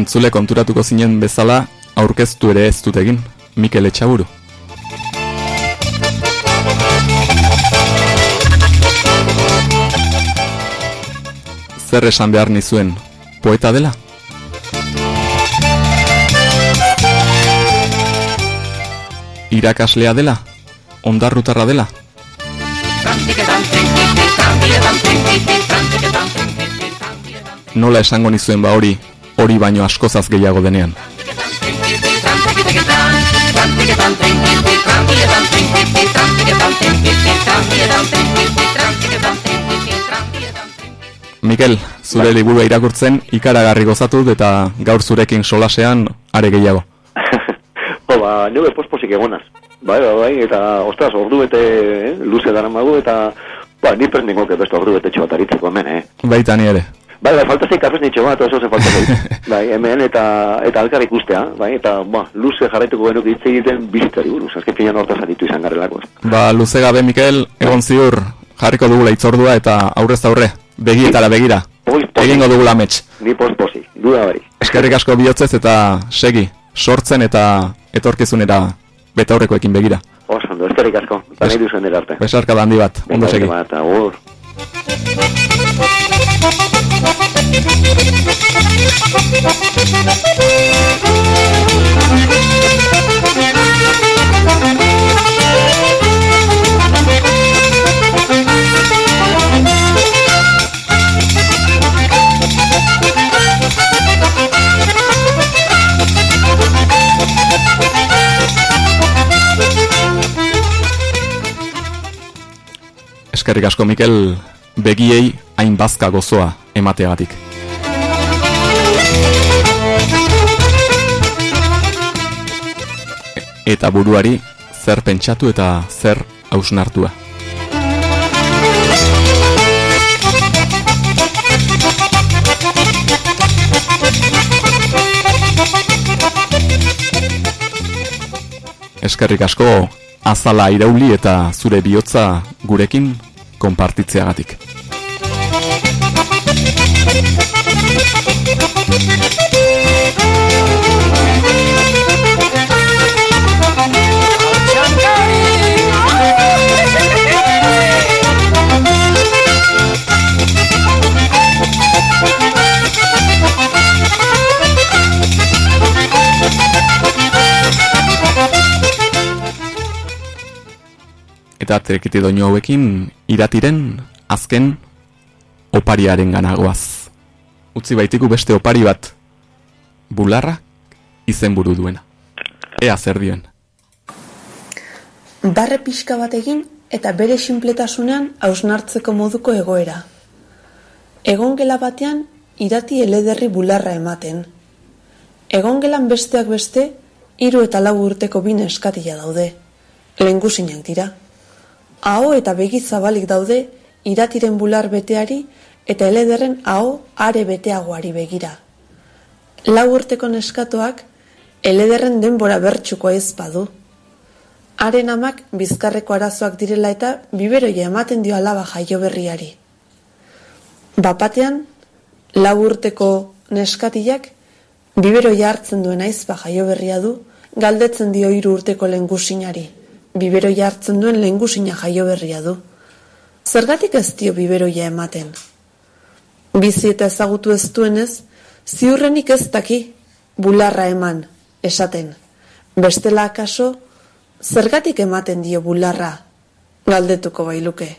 Entzule konturatuko zinen bezala, aurkeztu ere ez dut egin, Mikel Etxaburu. Zer esan behar nizuen, poeta dela? Irakaslea dela? Ondarrutarra dela? Nola esango nizuen ba hori, hori baino askozaz gehiago denean. Mikel, zure liburua irakurtzen ikaragarri gozatu dut eta gaur zurekin solasean are gehiago. Jo, ba, nire posposik egonaz. Bai, bai, bai, eta, ostras, ordu bete, eh, luze dara magu, eta, ba, ni prest ningoke beste ordu bete txobat aritzeko hemen, eh. Baita ni ere. Bai, bai, falta zeik kafes nitxo bat, oso ze falta zeik. bai, hemen eta, eta alkar ikustea, bai, eta, ba, luze jarraituko genuk hitz egiten bizitari buruz, azken finan hortaz aritu izan garrelako. Ba, luze gabe, Mikel, egon ziur, jarriko dugula itzordua eta aurrez aurre, begietara begira. Egingo dugula amets. Ni posposi, duda bari. Eskerrik asko bihotzez eta segi, sortzen eta etorkizunera betaurrekoekin begira. Oso, ondo, eskerrik asko, eta nahi duzuen dira arte. Besarka handi bat, ondo segi. Bat, agur. Eskerrik asko, Mikel, begiei hain bazka gozoa emateagatik. Eta buruari zer pentsatu eta zer hausnartua. Eskerrik asko azala irauli eta zure bihotza gurekin konpartitzeagatik. Eta trekiti doinu hauekin iratiren azken opariaren ganagoaz. Utzi baitiku beste opari bat bularra izenburu duena. Ea zer dioen. Barre pixka bat egin eta bere sinpletasunean hausnartzeko moduko egoera. Egon gela batean irati elederri bularra ematen. Egon gelan besteak beste hiru eta lau urteko bine eskatila daude. Lengusinak dira. Aho eta begi zabalik daude iratiren bular beteari eta elederren aho are beteagoari begira. Lau urteko neskatoak elederren denbora bertsuko ez badu. Haren amak bizkarreko arazoak direla eta biberoia ematen dio alaba jaio berriari. Bapatean, lau urteko neskatilak biberoia hartzen duen aizpa jaio berria du, galdetzen dio hiru urteko lengusinari. Biberoia hartzen duen lengusina jaio berria du. Zergatik ez dio biberoia ematen? Bizi eta ezagutu ez duenez, ziurrenik ez daki bularra eman, esaten. Bestela akaso, zergatik ematen dio bularra, galdetuko bailuke.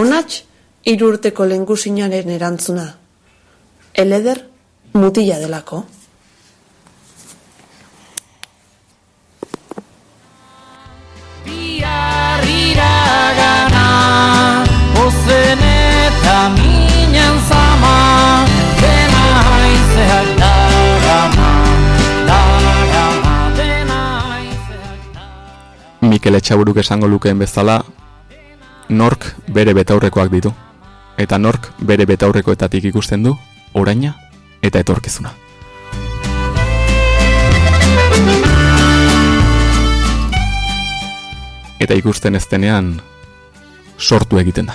Onats, hiru urteko lengusinaren erantzuna. Eleder, mutila delako. Mikel Etxaburuk esango lukeen bezala, nork bere betaurrekoak ditu. Eta nork bere betaurrekoetatik ikusten du, oraina eta etorkizuna. Eta ikusten ez denean, sortu egiten da.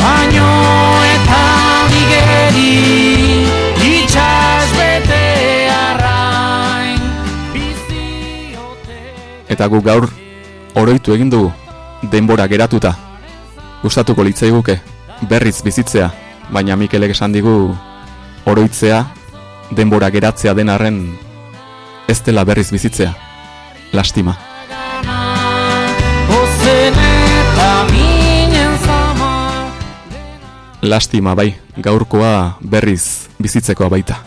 Baino eta bigeri Eta guk gaur oroitu egin dugu denbora geratuta. Gustatuko litzaiguke berriz bizitzea, baina Mikelek esan digu oroitzea denbora geratzea den arren ez dela berriz bizitzea. Lastima. Lastima bai, gaurkoa berriz bizitzekoa baita.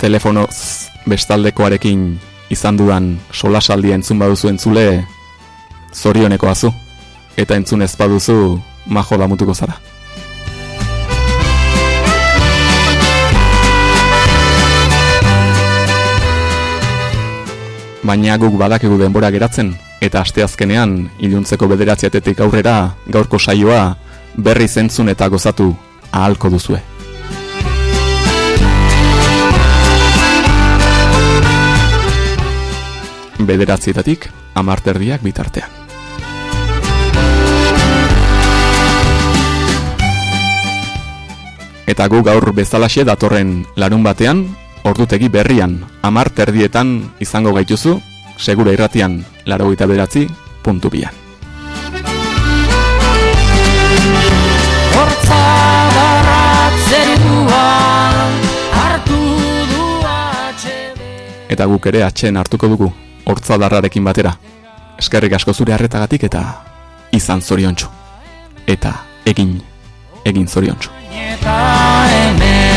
Telefonoz bestaldekoarekin izan dudan solasaldia entzun baduzu entzule zorionekoa zu eta entzun ez baduzu majo damutuko zara. Baina guk badakigu denbora geratzen eta asteazkenean iluntzeko bederatziatetik aurrera gaurko saioa berri zentzun eta gozatu ahalko duzue. Bederatzietatik amarterdiak bitartean. Eta gu gaur bezalaxe datorren larun batean, ordutegi berrian amarterdietan izango gaituzu, segura irratian laro bederatzi, puntu bian. Eta guk ere atxen hartuko dugu, hortza darrarekin batera. Eskerrik asko zure harretagatik eta izan zoriontsu. Eta egin, egin zoriontsu. eta hemen